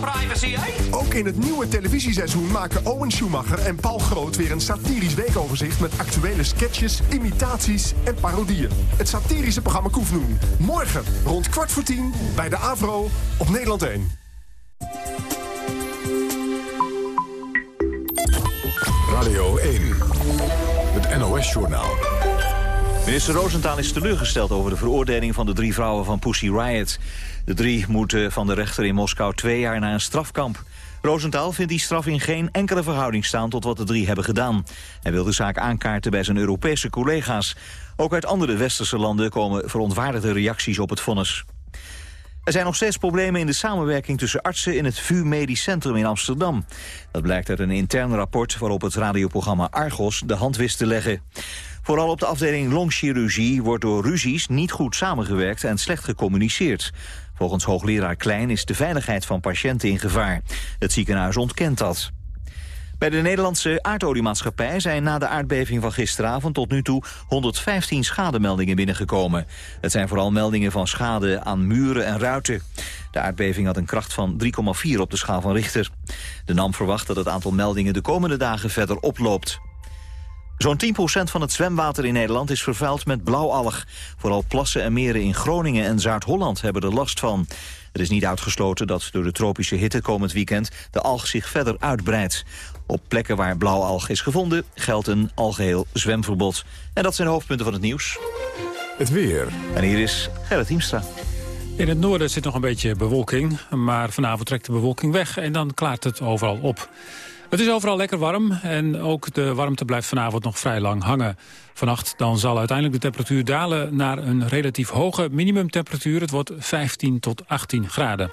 privacy, hè? Ook in het nieuwe televisieseizoen maken Owen Schumacher en Paul Groot... weer een satirisch weekoverzicht met actuele sketches, imitaties en parodieën. Het satirische programma Koefdoen. Morgen rond kwart voor tien bij de AVRO op Nederland 1. Radio 1. Het NOS-journaal. Minister Rosenthal is teleurgesteld over de veroordeling van de drie vrouwen van Pussy Riot. De drie moeten van de rechter in Moskou twee jaar naar een strafkamp. Rosenthal vindt die straf in geen enkele verhouding staan tot wat de drie hebben gedaan. Hij wil de zaak aankaarten bij zijn Europese collega's. Ook uit andere westerse landen komen verontwaardigde reacties op het vonnis. Er zijn nog steeds problemen in de samenwerking tussen artsen in het VU Medisch Centrum in Amsterdam. Dat blijkt uit een intern rapport waarop het radioprogramma Argos de hand wist te leggen. Vooral op de afdeling longchirurgie wordt door ruzies niet goed samengewerkt en slecht gecommuniceerd. Volgens hoogleraar Klein is de veiligheid van patiënten in gevaar. Het ziekenhuis ontkent dat. Bij de Nederlandse aardoliemaatschappij zijn na de aardbeving van gisteravond tot nu toe 115 schademeldingen binnengekomen. Het zijn vooral meldingen van schade aan muren en ruiten. De aardbeving had een kracht van 3,4 op de schaal van Richter. De NAM verwacht dat het aantal meldingen de komende dagen verder oploopt. Zo'n 10% van het zwemwater in Nederland is vervuild met blauwalg. Vooral plassen en meren in Groningen en Zuid-Holland hebben er last van. Het is niet uitgesloten dat door de tropische hitte komend weekend de alg zich verder uitbreidt. Op plekken waar blauwalg is gevonden geldt een algeheel zwemverbod. En dat zijn de hoofdpunten van het nieuws. Het weer. En hier is Gerrit Hiemstra. In het noorden zit nog een beetje bewolking, maar vanavond trekt de bewolking weg en dan klaart het overal op. Het is overal lekker warm en ook de warmte blijft vanavond nog vrij lang hangen. Vannacht dan zal uiteindelijk de temperatuur dalen naar een relatief hoge minimumtemperatuur. Het wordt 15 tot 18 graden.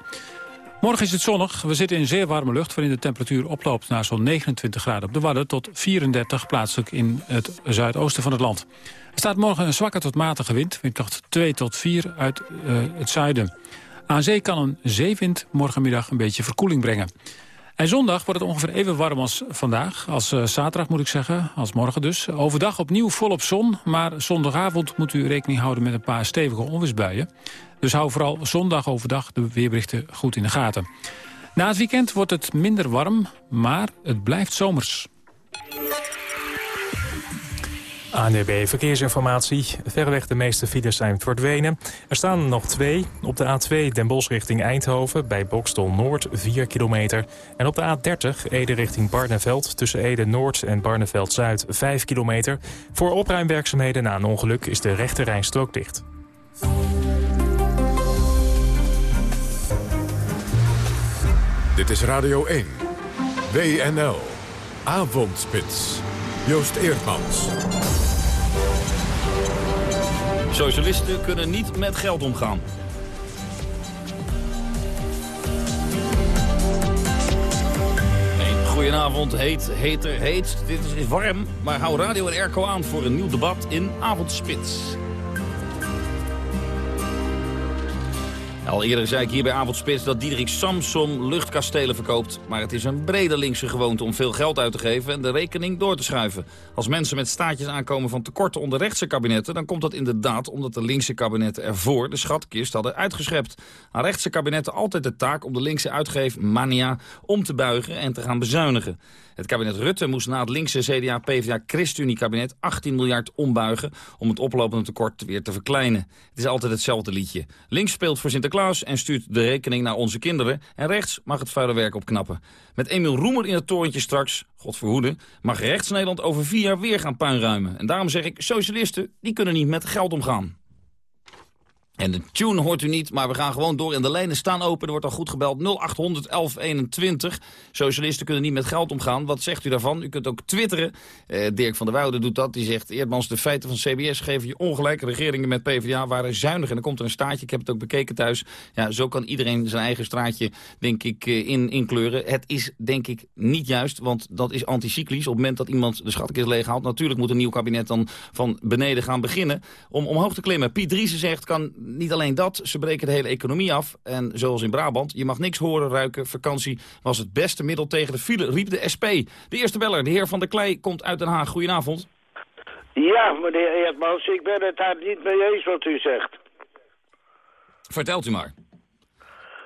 Morgen is het zonnig. We zitten in zeer warme lucht... waarin de temperatuur oploopt naar zo'n 29 graden op de Wadden... tot 34 plaatselijk in het zuidoosten van het land. Er staat morgen een zwakke tot matige wind. Windkracht 2 tot 4 uit uh, het zuiden. Aan zee kan een zeewind morgenmiddag een beetje verkoeling brengen. En zondag wordt het ongeveer even warm als vandaag. Als uh, zaterdag moet ik zeggen, als morgen dus. Overdag opnieuw volop zon, maar zondagavond moet u rekening houden met een paar stevige onweersbuien. Dus hou vooral zondag overdag de weerberichten goed in de gaten. Na het weekend wordt het minder warm, maar het blijft zomers. ANDB Verkeersinformatie. Verreweg de meeste files zijn verdwenen. Er staan nog twee. Op de A2 Den Bosch richting Eindhoven bij Bokstel Noord 4 kilometer. En op de A30 Ede richting Barneveld tussen Ede Noord en Barneveld Zuid 5 kilometer. Voor opruimwerkzaamheden na een ongeluk is de rechte rijstrook dicht. Dit is Radio 1. WNL. Avondspits. Joost Eerdmans. Socialisten kunnen niet met geld omgaan. Goedenavond, heet, heter, heet. Dit is warm, maar hou radio en airco aan voor een nieuw debat in Avondspits. Al eerder zei ik hier bij Avondspits dat Diederik Samsom luchtkastelen verkoopt. Maar het is een brede linkse gewoonte om veel geld uit te geven en de rekening door te schuiven. Als mensen met staatjes aankomen van tekorten onder rechtse kabinetten... dan komt dat inderdaad omdat de linkse kabinetten ervoor de schatkist hadden uitgeschept. Aan rechtse kabinetten altijd de taak om de linkse uitgeefmania om te buigen en te gaan bezuinigen. Het kabinet Rutte moest na het linkse CDA-PVDA-ChristenUnie-kabinet 18 miljard ombuigen om het oplopende tekort weer te verkleinen. Het is altijd hetzelfde liedje. Links speelt voor Sinterklaas en stuurt de rekening naar onze kinderen. En rechts mag het vuile werk opknappen. Met Emiel Roemer in het torentje straks, God verhoede, mag rechts Nederland over vier jaar weer gaan puinruimen. En daarom zeg ik, socialisten, die kunnen niet met geld omgaan. En de tune hoort u niet, maar we gaan gewoon door. En de lijnen staan open, er wordt al goed gebeld. 0800 1121. Socialisten kunnen niet met geld omgaan. Wat zegt u daarvan? U kunt ook twitteren. Eh, Dirk van der Woude doet dat. Die zegt, Eerdmans, de feiten van CBS geven je ongelijk. Regeringen met PvdA waren zuinig. En dan komt er een staatje, ik heb het ook bekeken thuis. Ja, zo kan iedereen zijn eigen straatje, denk ik, eh, in, inkleuren. Het is, denk ik, niet juist, want dat is anticyclisch. Op het moment dat iemand de schatkist leeghaalt... natuurlijk moet een nieuw kabinet dan van beneden gaan beginnen... om omhoog te klimmen. Piet Driessen zegt, kan niet alleen dat, ze breken de hele economie af. En zoals in Brabant, je mag niks horen, ruiken. Vakantie was het beste middel tegen de file, riep de SP. De eerste beller, de heer Van der Klei, komt uit Den Haag. Goedenavond. Ja, meneer Eerdmans, ik ben het daar niet mee eens wat u zegt. Vertelt u maar.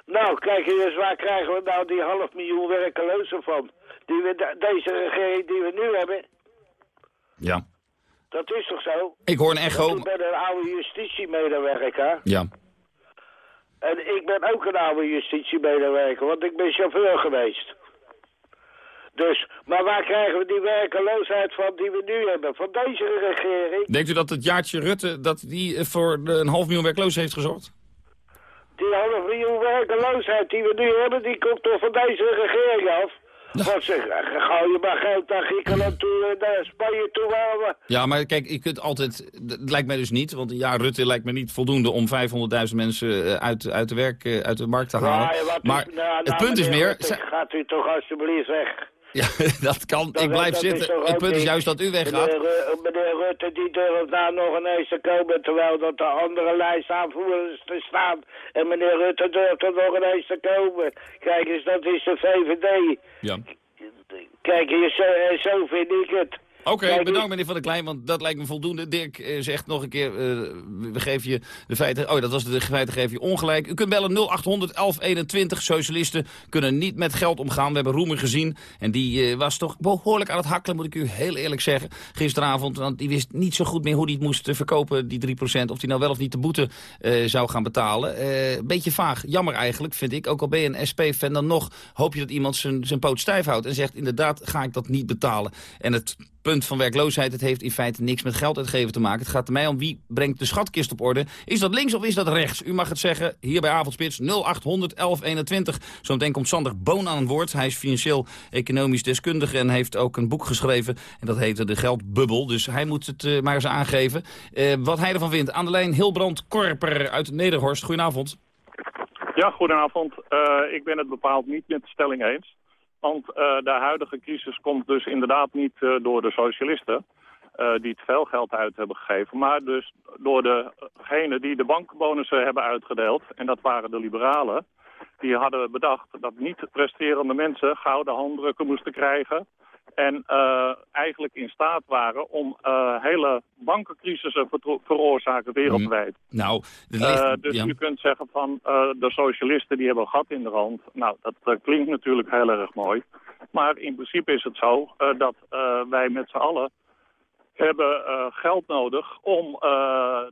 Nou, kijk eens, waar krijgen we nou die half miljoen werkelozen van? Die we, de- deze regering die we nu hebben, Ja. Dat is toch zo? Ik hoor een echo. Ik ben een oude justitiemedewerker. Ja. En ik ben ook een oude justitiemedewerker, want ik ben chauffeur geweest. Dus, maar waar krijgen we die werkeloosheid van die we nu hebben? Van deze regering? Denkt u dat het jaartje Rutte dat die voor een half miljoen werklozen heeft gezorgd? Die half miljoen werkeloosheid die we nu hebben, die komt toch van deze regering af? Want ze gooi je maar geld naar Griekenland toe en naar Spanje toe. we- Ja, maar kijk, je kunt altijd... Het lijkt mij dus niet, want een jaar Rutte lijkt me niet voldoende... om 500.000 mensen eh, uit, uit, de werk, eh, uit de markt te halen. Ja, wat u- maar nou, het nou, punt is meer... Rutte, Gaat u toch alsjeblieft weg. Ja, (laughs) dat kan. Dat- ik blijf zitten. Het punt is juist dat u weggaat. Meneer, Ru- meneer Rutte die durft nou nog ineens te komen terwijl dat de andere lijstaanvoerders te staan. En meneer Rutte durft er nog ineens te komen. Kijk eens, dat is de VVD. Ja. Kijk, hier, zo, eh, zo vind ik het. Oké, bedankt meneer Van der Klein, want dat lijkt me voldoende. Dirk eh, zegt nog een keer, eh, we geven je de feiten... Oh, dat was de feiten, geven je ongelijk. U kunt bellen 0800 1121. Socialisten kunnen niet met geld omgaan. We hebben Roemer gezien en die eh, was toch behoorlijk aan het hakkelen, moet ik u heel eerlijk zeggen. Gisteravond, want die wist niet zo goed meer hoe hij het moest verkopen, die 3%. Of hij nou wel of niet de boete zou gaan betalen. Beetje vaag, jammer eigenlijk, vind ik. Ook al ben je een SP-fan, dan nog hoop je dat iemand zijn, zijn poot stijf houdt. En zegt, inderdaad, ga ik dat niet betalen. En het punt van werkloosheid, het heeft in feite niks met geld uitgeven te maken. Het gaat er mij om wie brengt de schatkist op orde. Is dat links of is dat rechts? U mag het zeggen hier bij Avondspits 0800 1121. Zometeen komt Sander Boon aan het woord. Hij is financieel-economisch deskundige en heeft ook een boek geschreven. En dat heette De Geldbubbel. Dus hij moet het eh, maar eens aangeven. Eh, wat hij ervan vindt. Aan de lijn Hilbrand Korper uit Nederhorst. Goedenavond. Ja, goedenavond. Eh, ik ben het bepaald niet met de stelling eens. Want eh, de huidige crisis komt dus inderdaad niet eh, door de socialisten... eh, die te veel geld uit hebben gegeven... maar dus door degenen die de bankbonussen hebben uitgedeeld... en dat waren de liberalen... die hadden bedacht dat niet presterende mensen gouden handdrukken moesten krijgen... en eh, eigenlijk in staat waren om eh, hele bankencrisissen ver veroorzaken wereldwijd. Nou, de Eh, dus ja. u kunt zeggen van de socialisten die hebben een gat in de hand. Nou, dat klinkt natuurlijk heel erg mooi. Maar in principe is het zo dat wij met z'n allen hebben eh, geld nodig om eh,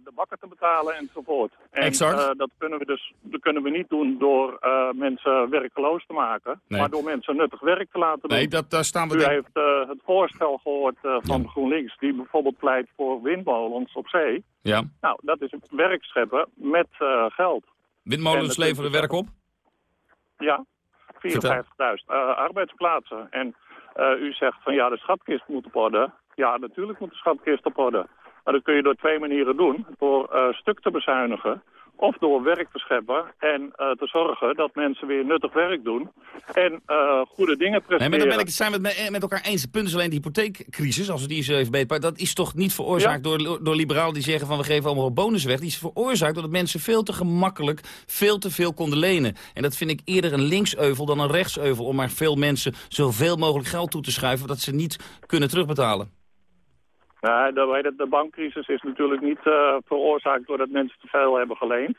de bakken te betalen enzovoort. En Exact. eh, dat, kunnen we dus, dat kunnen we niet doen door mensen werkeloos te maken, Nee. maar door mensen nuttig werk te laten doen. Nee, dat, daar staan we... U denk- heeft het voorstel gehoord eh, van GroenLinks, die bijvoorbeeld pleit voor windmolens op zee. Ja. Nou, dat is werk scheppen met geld. En Windmolens leveren werk op? Ja, 54.000 eh, arbeidsplaatsen. En u zegt van ja, de schatkist moet op orde. Ja, natuurlijk moet de schatkist op orde. Maar dat kun je door twee manieren doen. Door eh, stuk te bezuinigen of door werk te scheppen en eh, te zorgen dat mensen weer nuttig werk doen en eh, goede dingen Nee, presteren. maar dan ben ik het zijn we met, met elkaar eens. Het punt is alleen de hypotheekcrisis, als we die eens even beter dat is toch niet veroorzaakt door, door liberalen die zeggen van we geven allemaal bonus weg. Die is veroorzaakt doordat mensen veel te gemakkelijk veel te veel konden lenen. En dat vind ik eerder een linkseuvel dan een rechtseuvel om maar veel mensen zoveel mogelijk geld toe te schuiven dat ze niet kunnen terugbetalen. Nee, de, het, de bankcrisis is natuurlijk niet eh, veroorzaakt doordat mensen te veel hebben geleend.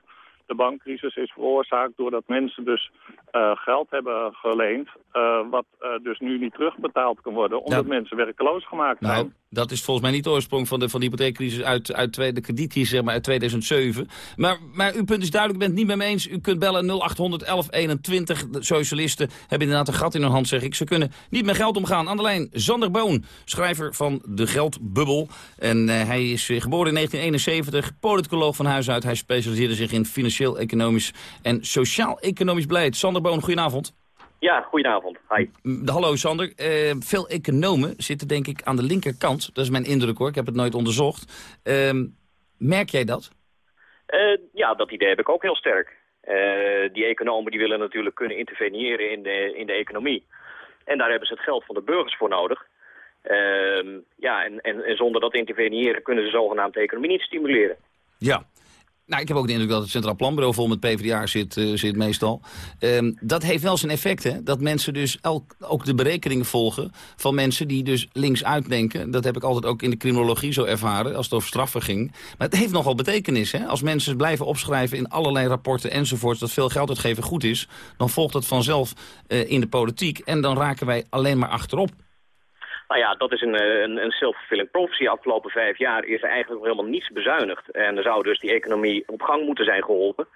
De bankcrisis is veroorzaakt doordat mensen dus eh, geld hebben geleend... eh, wat eh, dus nu niet terugbetaald kan worden... omdat mensen werkeloos gemaakt zijn. Nou, dat is volgens mij niet de oorsprong van de, van de hypotheekcrisis uit, uit de kredietcrisis zeg maar, uit 2007. Maar, maar uw punt is duidelijk, ik ben het niet met me eens. U kunt bellen 0800 1121. De socialisten hebben inderdaad een gat in hun hand, zeg ik. Ze kunnen niet met geld omgaan. Aan de lijn, Sander Boon, schrijver van De Geldbubbel. En eh, hij is eh, geboren in 1971, politicoloog van huis uit. Hij specialiseerde zich in financieel, economisch en sociaal-economisch beleid. Sander Boon, goedenavond. Ja, goedenavond. Hi. Hallo Sander. Eh, veel economen zitten denk ik aan de linkerkant. Dat is mijn indruk hoor, ik heb het nooit onderzocht. Ehm, merk jij dat? Eh, ja, dat idee heb ik ook heel sterk. Eh, die economen die willen natuurlijk kunnen interveneren in de, in de economie. En daar hebben ze het geld van de burgers voor nodig. Ehm, ja, en, en, en zonder dat interveneren kunnen ze zogenaamd de economie niet stimuleren. Ja. Nou, ik heb ook de indruk dat het Centraal Planbureau vol met PvdA zit, eh, zit meestal. Ehm, dat heeft wel zijn effect, hè? Dat mensen dus elk, ook de berekeningen volgen van mensen die dus links uitdenken. Dat heb ik altijd ook in de criminologie zo ervaren, als het over straffen ging. Maar het heeft nogal betekenis, hè? Als mensen blijven opschrijven in allerlei rapporten enzovoorts... dat veel geld uitgeven goed is, dan volgt dat vanzelf eh, in de politiek. En dan raken wij alleen maar achterop. Nou ja, dat is een, eh, een, een self-fulfilling prophecy. Afgelopen vijf jaar is er eigenlijk nog helemaal niets bezuinigd. En er zou dus die economie op gang moeten zijn geholpen.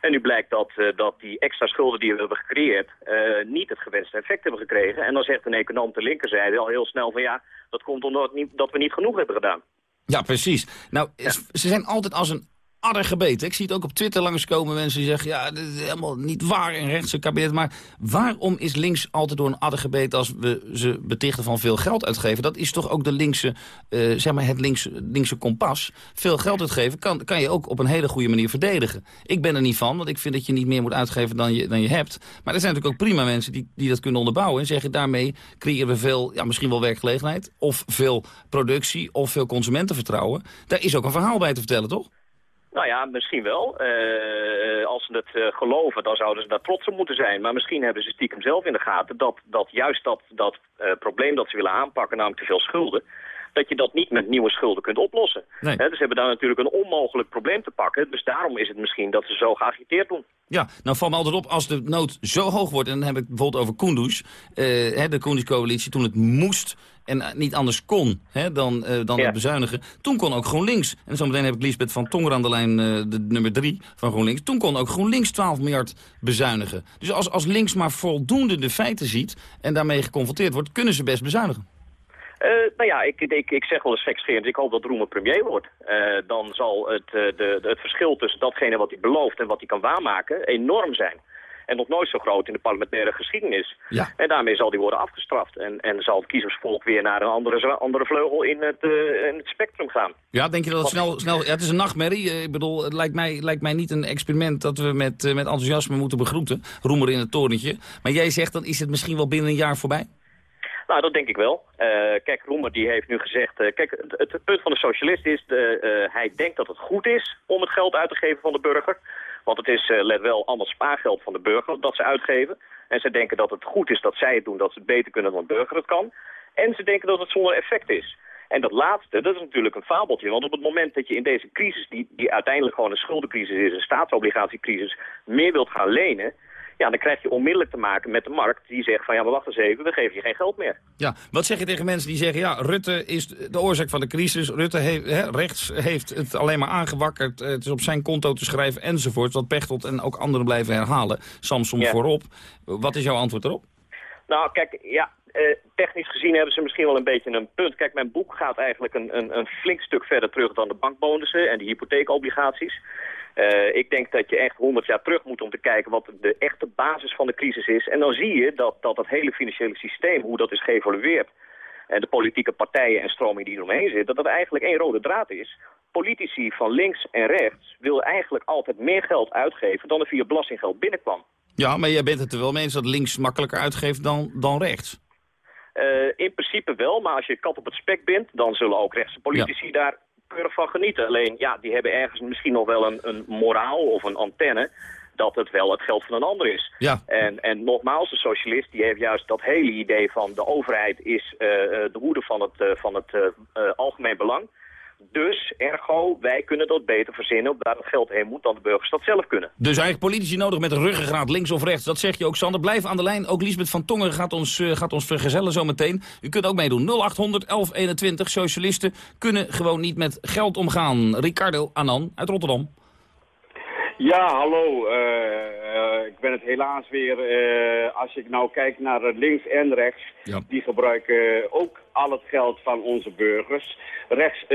En nu blijkt dat, eh, dat die extra schulden die we hebben gecreëerd... eh, niet het gewenste effect hebben gekregen. En dan zegt een econoom ter linkerzijde al heel snel van... ja, dat komt omdat niet, dat we niet genoeg hebben gedaan. Ja, precies. Nou, ze zijn altijd als een adder gebeten. Ik zie het ook op Twitter langskomen mensen die zeggen... ja, dit is helemaal niet waar in rechtse kabinet. Maar waarom is links altijd door een adder gebeten... als we ze betichten van veel geld uitgeven? Dat is toch ook de linkse, eh, zeg maar het linkse, linkse kompas. Veel geld uitgeven kan, kan je ook op een hele goede manier verdedigen. Ik ben er niet van, want ik vind dat je niet meer moet uitgeven dan je, dan je hebt. Maar er zijn natuurlijk ook prima mensen die, die dat kunnen onderbouwen... en zeggen daarmee creëren we veel, ja, misschien wel werkgelegenheid... of veel productie of veel consumentenvertrouwen. Daar is ook een verhaal bij te vertellen, toch? Nou ja, misschien wel. Eh, als ze het eh, geloven, dan zouden ze daar trots op moeten zijn. Maar misschien hebben ze stiekem zelf in de gaten dat, dat juist dat, dat eh, probleem dat ze willen aanpakken, namelijk te veel schulden, dat je dat niet met nieuwe schulden kunt oplossen. Nee. Dus ze hebben daar natuurlijk een onmogelijk probleem te pakken. Dus daarom is het misschien dat ze zo geagiteerd doen. Ja, nou valt me altijd op als de nood zo hoog wordt... en dan heb ik bijvoorbeeld over Kunduz, eh, hè, de Kunduz-coalitie... toen het moest en eh, niet anders kon hè, dan, eh, dan Ja. het bezuinigen... toen kon ook GroenLinks. En zometeen heb ik Lisbeth van Tonger aan de lijn, eh, de nummer drie van GroenLinks... toen kon ook GroenLinks 12 miljard bezuinigen. Dus als, als links maar voldoende de feiten ziet... en daarmee geconfronteerd wordt, kunnen ze best bezuinigen. Eh, nou ja, ik, ik, ik zeg wel eens gekscherend, ik hoop dat Roemer premier wordt. Dan zal het, de, de- het verschil tussen datgene wat hij belooft en wat hij kan waarmaken enorm zijn. En nog nooit zo groot in de parlementaire geschiedenis. Ja. En daarmee zal die worden afgestraft. En, en zal het kiezersvolk weer naar een andere, andere vleugel in het, eh, in het spectrum gaan. Ja, denk je dat het snel... snel ja, het is een nachtmerrie. Eh, Ik bedoel, het lijkt mij, lijkt mij niet een experiment... dat we met, eh, met enthousiasme moeten begroeten. Roemer in het torentje. Maar jij zegt, dan is het misschien wel binnen een jaar voorbij? Nou, dat denk ik wel. Kijk, Roemer die heeft nu gezegd... kijk, het, het punt van de socialist is... De, hij denkt dat het goed is om het geld uit te geven van de burger. Want het is, eh, let wel, allemaal spaargeld van de burger dat ze uitgeven. En ze denken dat het goed is dat zij het doen, dat ze het beter kunnen dan de burger het kan. En ze denken dat het zonder effect is. En dat laatste, dat is natuurlijk een fabeltje. Want op het moment dat je in deze crisis, die, die uiteindelijk gewoon een schuldencrisis is, een staatsobligatiecrisis, meer wilt gaan lenen... Ja, dan krijg je onmiddellijk te maken met de markt die zegt van ja, maar wacht eens even, we geven je geen geld meer. Ja, wat zeg je tegen mensen die zeggen... ja, Rutte is de oorzaak van de crisis. Rutte heeft, hè, rechts heeft het alleen maar aangewakkerd. eh, Het is op zijn konto te schrijven enzovoort. Wat Pechtold en ook anderen blijven herhalen. Samson Ja. voorop. Wat is jouw antwoord erop? Nou, kijk, ja, eh, technisch gezien hebben ze misschien wel een beetje een punt. Kijk, mijn boek gaat eigenlijk een, een, een flink stuk verder terug dan de bankbonussen en de hypotheekobligaties. Eh, ik denk dat je echt 100 jaar terug moet om te kijken wat de echte basis van de crisis is. En dan zie je dat dat, dat hele financiële systeem, hoe dat is geëvolueerd... en de politieke partijen en stroming die eromheen zit... dat dat eigenlijk één rode draad is. Politici van links en rechts willen eigenlijk altijd meer geld uitgeven... dan er via belastinggeld binnenkwam. Ja, maar jij bent het er wel mee eens dat links makkelijker uitgeeft dan, dan rechts. Eh, in principe wel, maar als je kat op het spek bent... dan zullen ook rechtse politici daar keurig van genieten. Alleen, ja, die hebben ergens misschien nog wel een, een moraal of een antenne... dat het wel het geld van een ander is. Ja. En, en nogmaals, de socialist die heeft juist dat hele idee van... de overheid is eh, eh, de hoede van het, eh, van het algemeen belang... Dus, ergo, wij kunnen dat beter verzinnen op waar het geld heen moet dan de burgers dat zelf kunnen. Dus eigenlijk politici nodig met ruggengraat links of rechts. Dat zeg je ook, Sander. Blijf aan de lijn. Ook Lisbeth van Tongen gaat ons, eh, gaat ons vergezellen zometeen. U kunt ook meedoen. 0800 1121. Socialisten kunnen gewoon niet met geld omgaan. Ricardo Anan uit Rotterdam. Ja, hallo. Eh, eh, ik ben het helaas weer. eh, als ik nou kijk naar links en rechts, die gebruiken ook al het geld van onze burgers. Rechts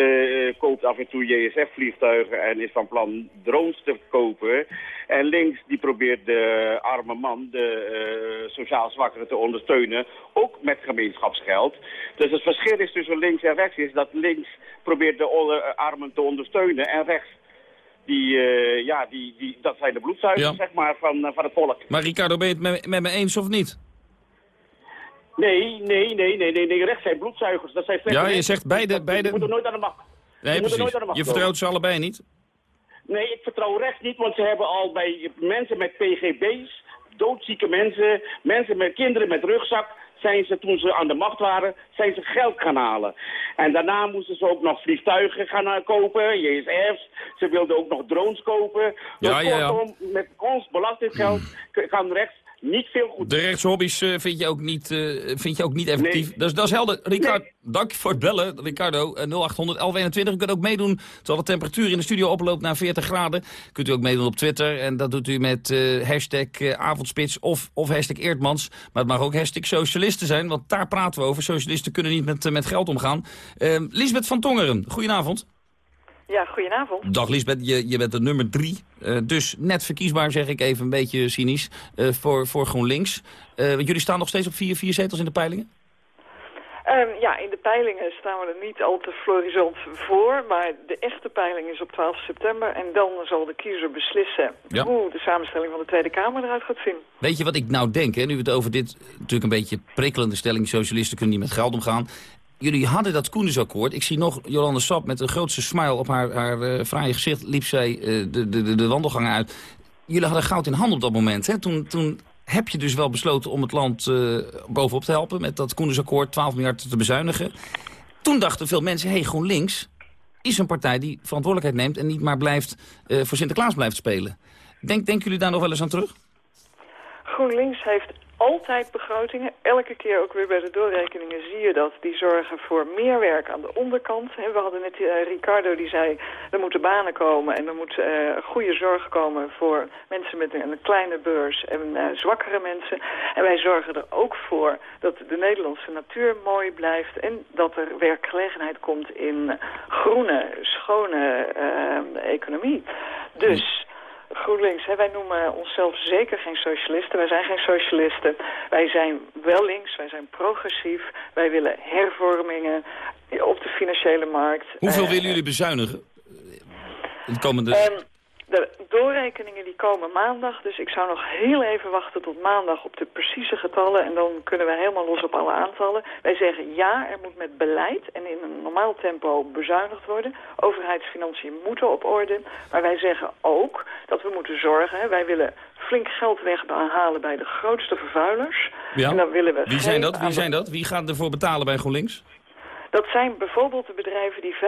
koopt af en toe JSF-vliegtuigen en is van plan drones te kopen. En links die probeert de arme man, de sociaal zwakkeren, te ondersteunen, ook met gemeenschapsgeld. Dus het verschil is tussen links en rechts is dat links probeert de armen te ondersteunen en rechts die, eh, ja, die, die, dat zijn de bloedzuigers, Ja. zeg maar, van, eh, van het volk. Maar Ricardo, ben je het met, met me eens of niet? Nee, nee, nee, nee, nee, nee, rechts zijn bloedzuigers. Dat zijn Ja, je zegt beide- beide- Die moeten nooit aan de macht. Nee, moeten precies. macht Je vertrouwt ze allebei niet? Nee, ik vertrouw rechts niet, want ze hebben al bij mensen met PGB's, doodzieke mensen, mensen met kinderen met rugzak, zijn ze toen ze aan de macht waren, zijn ze geld gaan halen. En daarna moesten ze ook nog vliegtuigen gaan eh, kopen, JSF's. Ze wilden ook nog drones kopen. Dus Ja, ja, ja. kortom, met ons belastinggeld k- kan rechts niet veel goed De rechtshobby's eh, vind, je ook niet, eh, vind je ook niet effectief. Dus dat is helder. Ricard, dank voor het bellen. Ricardo, eh, 0800 1121. U kunt ook meedoen terwijl de temperatuur in de studio oploopt naar 40 graden. Kunt u ook meedoen op Twitter. En dat doet u met eh, hashtag eh, avondspits of, of hashtag Eerdmans. Maar het mag ook hashtag socialisten zijn, want daar praten we over. Socialisten kunnen niet met, eh, met geld omgaan. Eh, Lisbeth van Tongeren, goedenavond. Ja, goedenavond. Dag Lisbeth, je, je bent de nummer drie. Eh, dus net verkiesbaar, zeg ik even een beetje cynisch, eh, voor, voor GroenLinks. Want jullie staan nog steeds op vier, vier zetels in de peilingen? Ehm, ja, in de peilingen staan we er niet al te florisant voor, maar de echte peiling is op 12 september en dan zal de kiezer beslissen Ja. hoe de samenstelling van de Tweede Kamer eruit gaat zien. Weet je wat ik nou denk, hè? nu we het over dit natuurlijk een beetje prikkelende stelling... socialisten kunnen niet met geld omgaan. Jullie hadden dat Koendersakkoord. Ik zie nog Jolande Sap met een grootste smile op haar, haar eh, fraaie gezicht... liep zij eh, de, de, de, de wandelgangen uit. jullie hadden goud in handen op dat moment. Hè? Toen, toen heb je dus wel besloten om het land uh, bovenop te helpen... met dat Koendersakkoord 12 miljard te bezuinigen. Toen dachten veel mensen, hey, GroenLinks is een partij die verantwoordelijkheid neemt... en niet maar blijft, voor Sinterklaas blijft spelen. Denk, denken jullie daar nog wel eens aan terug? GroenLinks heeft altijd begrotingen. Elke keer ook weer bij de doorrekeningen zie je dat. Die zorgen voor meer werk aan de onderkant. We hadden net uh, Ricardo die zei... er moeten banen komen en er moet uh, goede zorg komen... voor mensen met een, kleine beurs en uh, zwakkere mensen. En wij zorgen er ook voor dat de Nederlandse natuur mooi blijft... en dat er werkgelegenheid komt in groene, schone economie. Dus... GroenLinks, hè, wij noemen onszelf zeker geen socialisten. Wij zijn geen socialisten. Wij zijn wel links, wij zijn progressief. Wij willen hervormingen op de financiële markt. Hoeveel willen jullie bezuinigen? De komende... Um, de doorrekeningen die komen maandag, dus ik zou nog heel even wachten tot maandag op de precieze getallen en dan kunnen we helemaal los op alle aantallen. Wij zeggen ja, er moet met beleid en in een normaal tempo bezuinigd worden. Overheidsfinanciën moeten op orde, maar wij zeggen ook dat we moeten zorgen, wij willen flink geld weghalen bij de grootste vervuilers. Ja. En dan willen we Wie zijn dat? Wie zijn dat? Wie gaat ervoor betalen bij GroenLinks? Dat zijn bijvoorbeeld de bedrijven die 5,8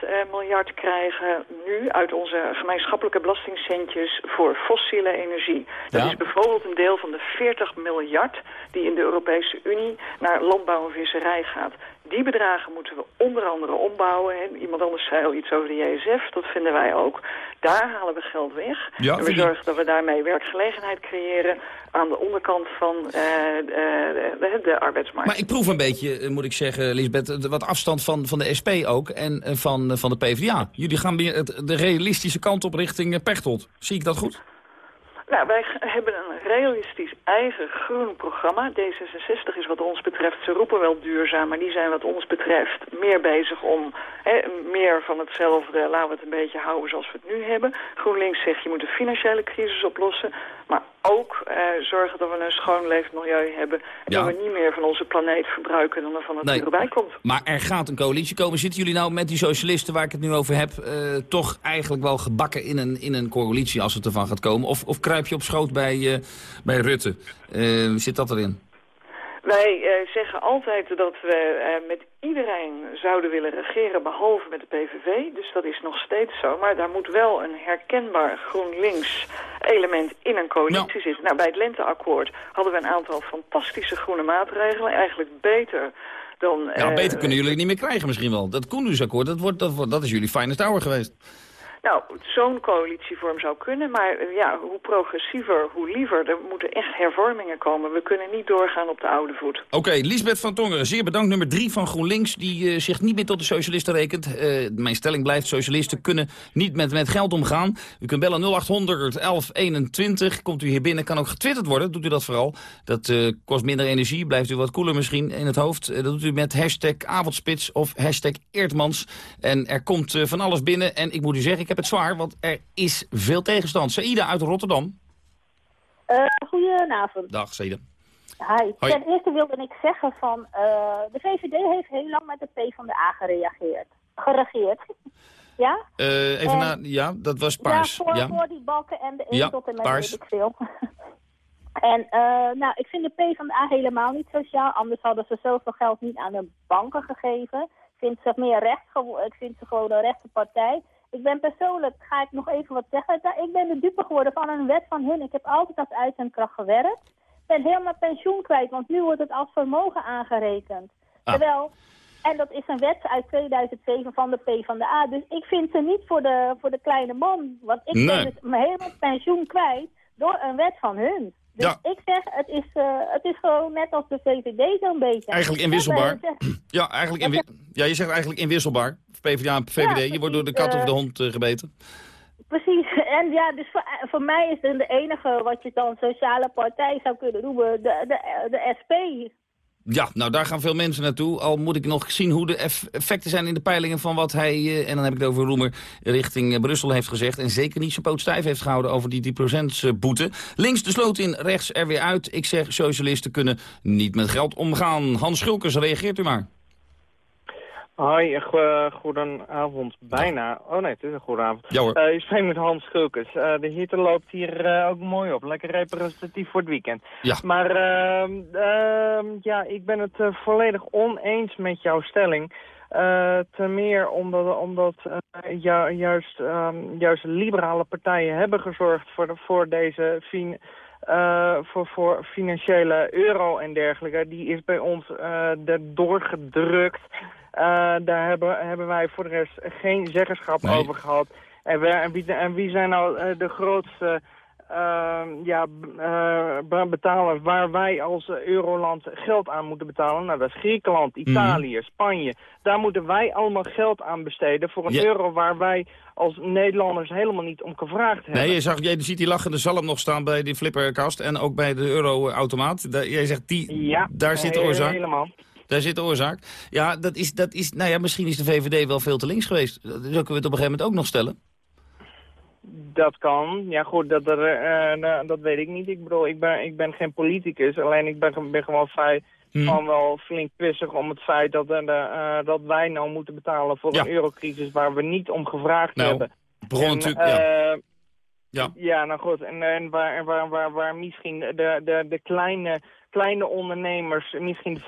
eh, miljard krijgen nu uit onze gemeenschappelijke belastingcentjes voor fossiele energie. Dat is bijvoorbeeld een deel van de 40 miljard die in de Europese Unie naar landbouw en visserij gaat. Die bedragen moeten we onder andere ombouwen. Iemand anders zei al iets over de JSF, dat vinden wij ook. Daar halen we geld weg. Ja, en we zorgen dat we daarmee werkgelegenheid creëren aan de onderkant van uh, de, de, arbeidsmarkt. Maar ik proef een beetje, moet ik zeggen, Lisbeth, wat afstand van, van de SP ook en van, van de PvdA. Jullie gaan weer de realistische kant op richting Pechtold. Zie ik dat goed? Nou, wij hebben een realistisch eigen groen programma. D66 is wat ons betreft, ze roepen wel duurzaam, maar die zijn wat ons betreft meer bezig om meer van hetzelfde, laten we het een beetje houden zoals we het nu hebben. GroenLinks zegt je moet de financiële crisis oplossen, maar ook eh, zorgen dat we een schoon leefmilieu hebben. En Ja. dat we niet meer van onze planeet verbruiken dan er van het Nee. erbij komt. Maar er gaat een coalitie komen. Zitten jullie nou met die socialisten waar ik het nu over heb... eh, toch eigenlijk wel gebakken in een, in een coalitie als het ervan gaat komen? Of, of kruip je op schoot bij, eh, bij Rutte? Eh, zit dat erin? Wij eh, zeggen altijd dat we eh, met iedereen zouden willen regeren, behalve met de PVV. Dus dat is nog steeds zo. Maar daar moet wel een herkenbaar GroenLinks element in een coalitie zitten. Nou, bij het Lenteakkoord hadden we een aantal fantastische groene maatregelen. Eigenlijk beter dan... Ja, eh, beter kunnen jullie het niet meer krijgen misschien wel. Dat Koendersakkoord, dat, wordt, dat, wordt, dat is jullie finest hour geweest. Nou, zo'n coalitievorm zou kunnen, maar eh, ja, hoe progressiever, hoe liever. Er moeten echt hervormingen komen. We kunnen niet doorgaan op de oude voet. Oké, Lisbeth van Tongeren, zeer bedankt. Nummer drie van GroenLinks, die eh, zich niet meer tot de socialisten rekent. Eh, mijn stelling blijft, socialisten kunnen niet met, met geld omgaan. U kunt bellen 0800 1121. Komt u hier binnen, kan ook getwitterd worden. Doet u dat vooral. Dat kost minder energie, blijft u wat koeler misschien in het hoofd. Dat doet u met hashtag avondspits of hashtag Eertmans. En er komt van alles binnen. En ik moet u zeggen, ik heb het zwaar, want er is veel tegenstand. Saïda uit Rotterdam. Uh, goedenavond. Dag, Saïda. Hi. Hoi. Ten eerste wilde ik zeggen van... Uh, de VVD heeft heel lang met de PvdA gereageerd. Geregeerd. (laughs) ja? Uh, even en, na... Ja, dat was paars. Ja, voor, ja. voor die balken en de een ja, tot en met paars. ik veel. (laughs) en nou, ik vind de PvdA helemaal niet sociaal. Anders hadden ze zoveel geld niet aan de banken gegeven. Ik vind ze meer recht, ik vind ze gewoon een rechte partij. Ik ben persoonlijk, ga ik nog even wat zeggen, ik ben de dupe geworden van een wet van hun. Ik heb altijd als uitzendkracht gewerkt. Ik ben helemaal pensioen kwijt, want nu wordt het als vermogen aangerekend. Ah. Terwijl, en dat is een wet uit 2007 van de PvdA. Dus ik vind ze niet voor de, voor de kleine man. Want ik nee. ben dus mijn helemaal pensioen kwijt door een wet van hun. Dus ja. ik zeg, het is, uh, het is gewoon net als de VVD zo'n beetje. Eigenlijk inwisselbaar. (clears throat) Ja, eigenlijk inwi ja, je zegt eigenlijk inwisselbaar. PvdA en VVD. Ja, je wordt door de kat of de hond uh, gebeten. Precies. (laughs) En ja, dus voor, voor mij is het de enige wat je dan sociale partij zou kunnen noemen, de, de, de SP. Ja, nou daar gaan veel mensen naartoe. Al moet ik nog zien hoe de effecten zijn in de peilingen van wat hij, uh, en dan heb ik het over Roemer, richting uh, Brussel heeft gezegd. En zeker niet zijn poot stijf heeft gehouden over die 10% boete. Links de sloot in, rechts er weer uit. Ik zeg, socialisten kunnen niet met geld omgaan. Hans Schulkers, reageert u maar. Hoi, go goedenavond. Bijna. Oh nee, het is een goede avond. Ja hoor. Uh, je spreekt met Hans Schulkes. Uh, de hitte loopt hier uh, ook mooi op. Lekker representatief voor het weekend. Ja. Maar ja, ik ben het volledig oneens met jouw stelling. ten meer omdat, omdat ju juist, um, juist liberale partijen hebben gezorgd voor, de, voor deze fin voor, voor financiële euro en dergelijke. Die is bij ons doorgedrukt. Uh, daar hebben, hebben wij voor de rest geen zeggenschap Nee. over gehad. En, wij, en, wie, en wie zijn nou uh, de grootste uh, ja, uh, betalers waar wij als Euroland geld aan moeten betalen? Nou, dat is Griekenland, Italië, Mhm. Spanje. Daar moeten wij allemaal geld aan besteden voor een Ja. euro waar wij als Nederlanders helemaal niet om gevraagd hebben. Nee, je, zag, jij ziet die lachende zalm nog staan bij die flipperkast en ook bij de euroautomaat. Jij zegt, die, Ja, daar zit de oorzaak. helemaal. Daar zit de oorzaak. Ja, dat is, dat is, nou ja, misschien is de VVD wel veel te links geweest. Kunnen we het op een gegeven moment ook nog stellen. Dat kan. Ja goed, dat, er, eh, nou, dat weet ik niet. Ik bedoel, ik ben, ik ben geen politicus. Alleen ik ben, ben gewoon vrij Hmm. gewoon wel flink pissig om het feit dat, eh, dat wij nou moeten betalen voor Ja. een eurocrisis waar we niet om gevraagd Nou, hebben. begon En, natuurlijk... ja. eh, Ja. ja, nou goed. En, en waar, waar, waar, waar misschien de, de, de kleine, kleine ondernemers, misschien 5%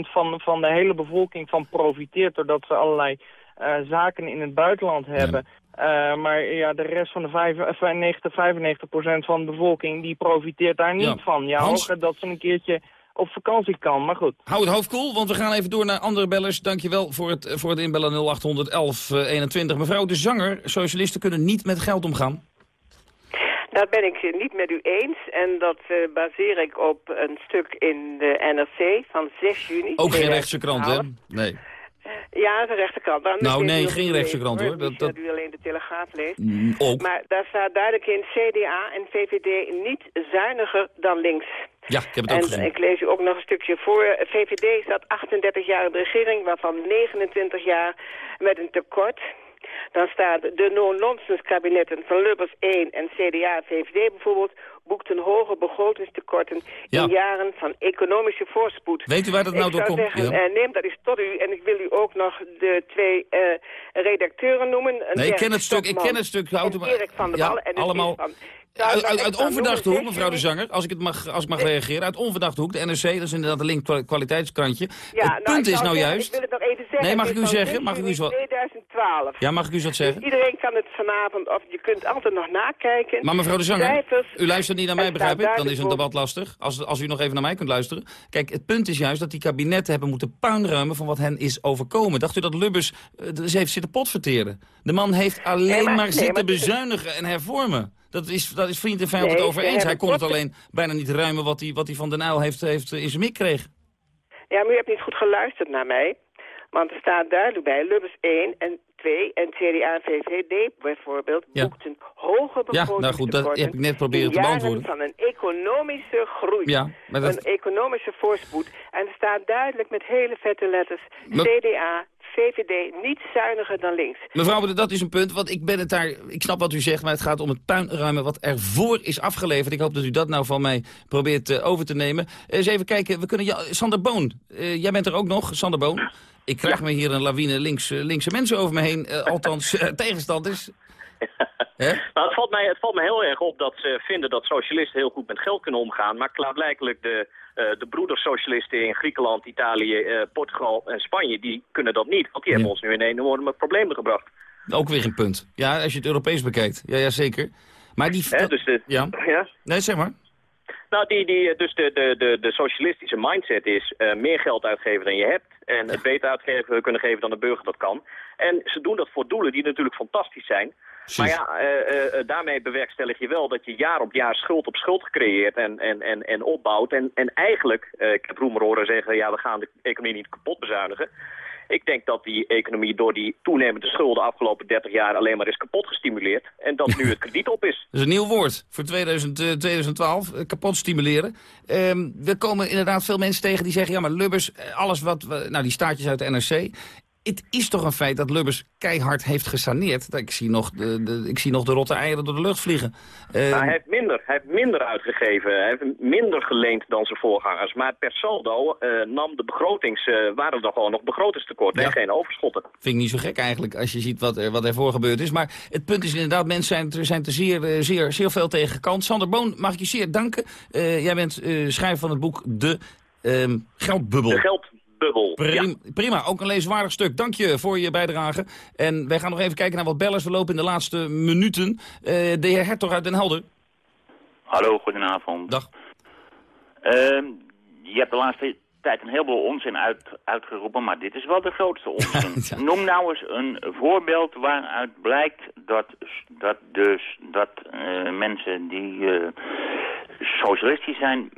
van, van de hele bevolking van profiteert... doordat ze allerlei eh, zaken in het buitenland hebben. Eh, maar ja, de rest van de 95, 95% van de bevolking die profiteert daar niet Ja. van. Ja, Hans? dat ze een keertje op vakantie kan, maar goed. Hou het hoofd koel, want we gaan even door naar andere bellers. Dankjewel voor het, voor het inbellen 0800 1121. Mevrouw de Zanger, socialisten kunnen niet met geld omgaan. Dat ben ik eh, niet met u eens en dat eh, baseer ik op een stuk in de NRC van 6 juni. Ook geen 2012. rechtse krant, hè? Nee. Ja, de rechterkant. Dan Nou, nee, geen lezen, hoor. Dat- niet dat- u alleen de Telegraaf leest. Mm, ook. Maar daar staat duidelijk in CDA en VVD niet zuiniger dan links. Ja, ik heb het ook en gezien. ik lees u ook nog een stukje voor. VVD zat 38 jaar in de regering, waarvan 29 jaar met een tekort. Dan staat de no-nonsense kabinetten van Lubbers 1 en CDA en Bijvoorbeeld boekten hoge begrotingstekorten Ja. in jaren van economische voorspoed. Weet u waar dat nou ik door komt? Zeggen, Ja. eh, neem dat eens tot u en ik wil u ook nog de twee eh, redacteuren noemen. Een Nee, ik ken het stuk, ik ken het stuk. en Erik van der Ja, Wallen en het allemaal- van- Uit, onverdachte hoek, mevrouw de Zanger, als ik, het mag, als ik mag reageren. Uit onverdachte hoek, de NRC, dat is inderdaad een link kwa- kwaliteitskrantje. Ja, het nou, punt is nou zeggen, juist... Ik wil het nog even zeggen. Nee, mag ik u zeggen? 6 Mag ik u wat- 2012. Ja, mag ik u eens wat zeggen? Dus iedereen kan het vanavond, of je kunt altijd nog nakijken. Maar mevrouw de Zanger, Cijfers, u luistert niet naar mij, begrijp staat ik? Dan is een debat lastig. Als, als u nog even naar mij kunt luisteren. Kijk, het punt is juist dat die kabinetten hebben moeten puinruimen van wat hen is overkomen. Dacht u dat Lubbers eh, ze heeft zitten potverteren? De man heeft alleen Nee, maar- maar, nee, zitten maar- bezuinigen en hervormen. Dat is, dat is vriend en vijand Nee, het over eens. Hij kon het alleen bijna niet ruimen wat hij, wat hij van den Uyl heeft, heeft eh, in zijn mik kreeg. Ja, maar u hebt niet goed geluisterd naar mij. Want er staat duidelijk bij, Lubbers 1 en 2 en CDA en VVD bijvoorbeeld Ja. boekten hoge Ja, nou goed, dat heb ik net proberen te beantwoorden. van een economische groei. Ja, Een economische voorspoed. En er staat duidelijk met hele vette letters, CDA, VVD, niet zuiniger dan links. Mevrouw, dat is een punt, want ik ben het daar... Ik snap wat u zegt, maar het gaat om het puinruimen wat ervoor is afgeleverd. Ik hoop dat u dat nou van mij probeert eh, over te nemen. Eens even kijken, we kunnen... Sander Boon, eh, jij bent er ook nog, Sander Boon. Ik krijg me hier een lawine links, linkse mensen over me heen, eh, althans eh, (laughs) tegenstanders. (laughs) Nou, het valt, mij, het valt mij heel erg op dat ze vinden dat socialisten heel goed met geld kunnen omgaan. Maar klaarblijkelijk de, eh de broedersocialisten in Griekenland, Italië, Portugal en Spanje, die kunnen dat niet. Want die hebben ons nu in enorme problemen gebracht. Ook weer een punt. Ja, als je het Europees bekijkt. Ja, ja zeker. Maar die... Dus de, Ja. (laughs) ja? Nee, zeg maar. Nou, die, die, dus de, de, de, de socialistische mindset is eh, meer geld uitgeven dan je hebt. En het beter uitgeven kunnen geven dan de burger dat kan. En ze doen dat voor doelen die natuurlijk fantastisch zijn. Maar ja, eh, eh, daarmee bewerkstellig je wel dat je jaar op jaar schuld op schuld gecreëerd en, en, en, en opbouwt. En, en eigenlijk, eh, ik heb Roemer horen zeggen, ja, we gaan de economie niet kapot bezuinigen. Ik denk dat die economie door die toenemende schulden de afgelopen 30 jaar alleen maar is kapot gestimuleerd. En dat nu het krediet op is. (laughs) Dat is een nieuw woord voor 2000, eh, 2012, eh, kapot stimuleren. Ehm, we komen inderdaad veel mensen tegen die zeggen... ja, maar Lubbers, eh, alles wat... nou, die staatjes uit de NRC... het is toch een feit dat Lubbers keihard heeft gesaneerd. Ik zie nog de, de ik zie nog de rotte eieren door de lucht vliegen. Uh, hij, heeft minder, hij heeft minder uitgegeven. Hij heeft minder geleend dan zijn voorgangers. Maar per saldo uh, nam de begrotings, uh, waren er gewoon nog begrotingstekorten ja. en geen overschotten. Vind ik niet zo gek eigenlijk als je ziet wat er, wat er voor gebeurd is. Maar het punt is inderdaad, mensen zijn, er zijn er zeer, zeer, zeer veel tegen gekant. Sander Boon, mag ik je zeer danken. jij bent schrijver van het boek De um, Geldbubbel. De geld bubbel. Prima, prima, ook een leeswaardig stuk. Dank je voor je bijdrage. En wij gaan nog even kijken naar wat bellers. We lopen in de laatste minuten. Uh, de heer Hertog uit Den Helder. Hallo, goedenavond. Dag. Uh, je hebt de laatste tijd een heleboel onzin uit, uitgeroepen, maar dit is wel de grootste onzin. (laughs) Noem nou eens een voorbeeld waaruit blijkt dat, dat, dus, dat uh, mensen die uh, socialistisch zijn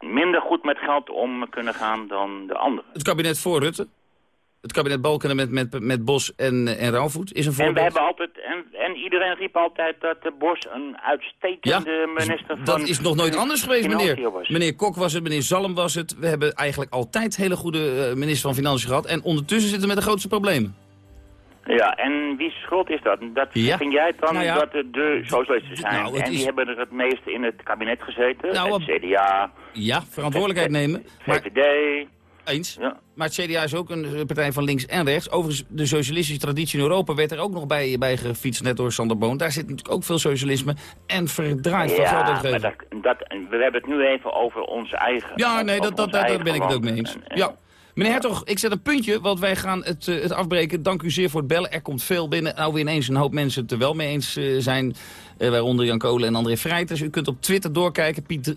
minder goed met geld om kunnen gaan dan de anderen. Het kabinet voor Rutte? Het kabinet Balken met, met, met Bos en, en Rauwvoet is een voorbeeld. En, we hebben altijd, en, en iedereen riep altijd dat de Bos een uitstekende ja, minister van... dat is nog nooit anders geweest, meneer. Meneer Kok was het, meneer Zalm was het. We hebben eigenlijk altijd hele goede uh, minister van Financiën gehad. En ondertussen zitten we met de grootste problemen. Ja, en wie schuld is dat? Dat ja. vind jij dan nou ja. dat het de socialisten zijn. Nou, en die is... hebben er het meest in het kabinet gezeten. Nou, het CDA. Ja, verantwoordelijkheid nemen. VVD. Eens. Ja. Maar het CDA is ook een partij van links en rechts. Overigens, de socialistische traditie in Europa werd er ook nog bij, bij gefietst, net door Sander Boon. Daar zit natuurlijk ook veel socialisme en verdraaid van ja, maar dat, dat, we hebben het nu even over onze eigen... Ja, nee, dat, dat, daar ben ik het ook mee eens. En, en, ja. Meneer Hertog, ik zet een puntje, want wij gaan het, uh, het afbreken. Dank u zeer voor het bellen. Er komt veel binnen. Nou, weer ineens een hoop mensen het er wel mee eens uh, zijn. Uh, waaronder Jan Kolen en André Vrijters. U kunt op Twitter doorkijken. Piet,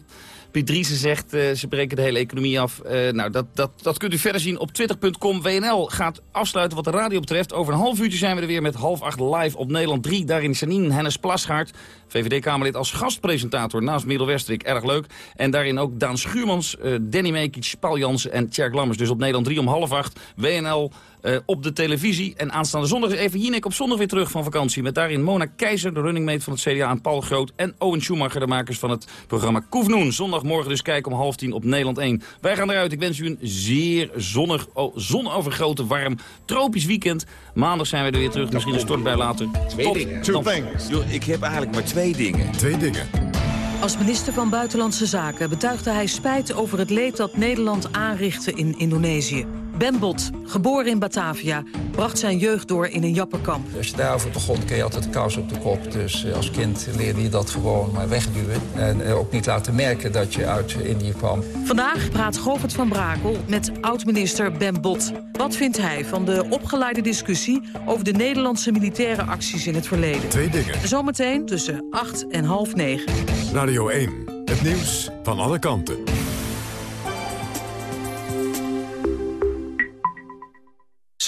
Piet Driessen zegt, uh, ze breken de hele economie af. Uh, nou, dat, dat, dat kunt u verder zien op twitter.com. WNL gaat afsluiten wat de radio betreft. Over een half uurtje zijn we er weer met half acht live op Nederland 3. Daarin Janine Hennis Plasgaard, VVD-Kamerlid als gastpresentator naast Middel Westrik. Erg leuk. En daarin ook Daan Schuurmans, uh, Danny Mekic, Paul Jansen en Tjerk Lammers. Dus op Nederland 3 om half acht. WNL uh, op de televisie. En aanstaande zondag is even Jinek op zondag weer terug van vakantie. Met daarin Mona Keizer, de runningmate van het CDA en Paul Groot. En Owen Schumacher, de makers van het programma Koefnoen. Zondagmorgen dus kijken om half tien op Nederland 1. Wij gaan eruit. Ik wens u een zeer zonnig, oh, zonovergrote, warm, tropisch weekend. Maandag zijn we er weer terug. Misschien een stortbui later. Twee Tot dingen. Two things. Yo, ik heb eigenlijk maar twee dingen. Twee dingen. Als minister van Buitenlandse Zaken betuigde hij spijt over het leed dat Nederland aanrichtte in Indonesië. Ben Bot, geboren in Batavia, bracht zijn jeugd door in een jappenkamp. Als je daarover begon, kreeg je altijd kous op de kop. Dus als kind leerde je dat gewoon maar wegduwen. En ook niet laten merken dat je uit Indië kwam. Vandaag praat Govert van Brakel met oud-minister Ben Bot. Wat vindt hij van de opgeleide discussie over de Nederlandse militaire acties in het verleden? Twee dingen. Zometeen tussen 8 en half 9. Radio 1, het nieuws van alle kanten.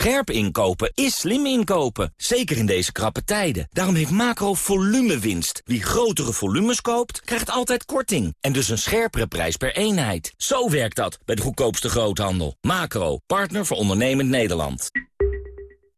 Scherp inkopen is slim inkopen, zeker in deze krappe tijden. Daarom heeft Macro volumewinst. Wie grotere volumes koopt, krijgt altijd korting. En dus een scherpere prijs per eenheid. Zo werkt dat bij de goedkoopste groothandel. Macro, partner voor ondernemend Nederland.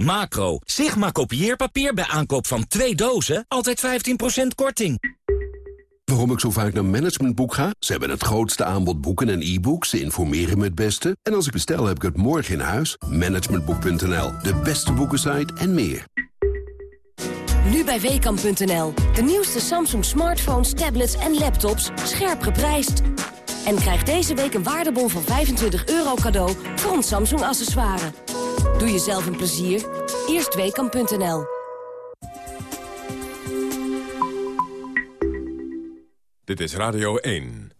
Macro, Sigma kopieerpapier bij aankoop van twee dozen, altijd 15% korting. Waarom ik zo vaak naar Managementboek ga? Ze hebben het grootste aanbod boeken en e-books. Ze informeren me het beste. En als ik bestel, heb ik het morgen in huis. Managementboek.nl, de beste boekensite en meer. Nu bij Weekamp.nl. De nieuwste Samsung smartphones, tablets en laptops scherp geprijsd. En krijg deze week een waardebon van 25 euro cadeau voor ons Samsung accessoire. Doe jezelf een plezier. Eerstweekam.nl Dit is Radio 1.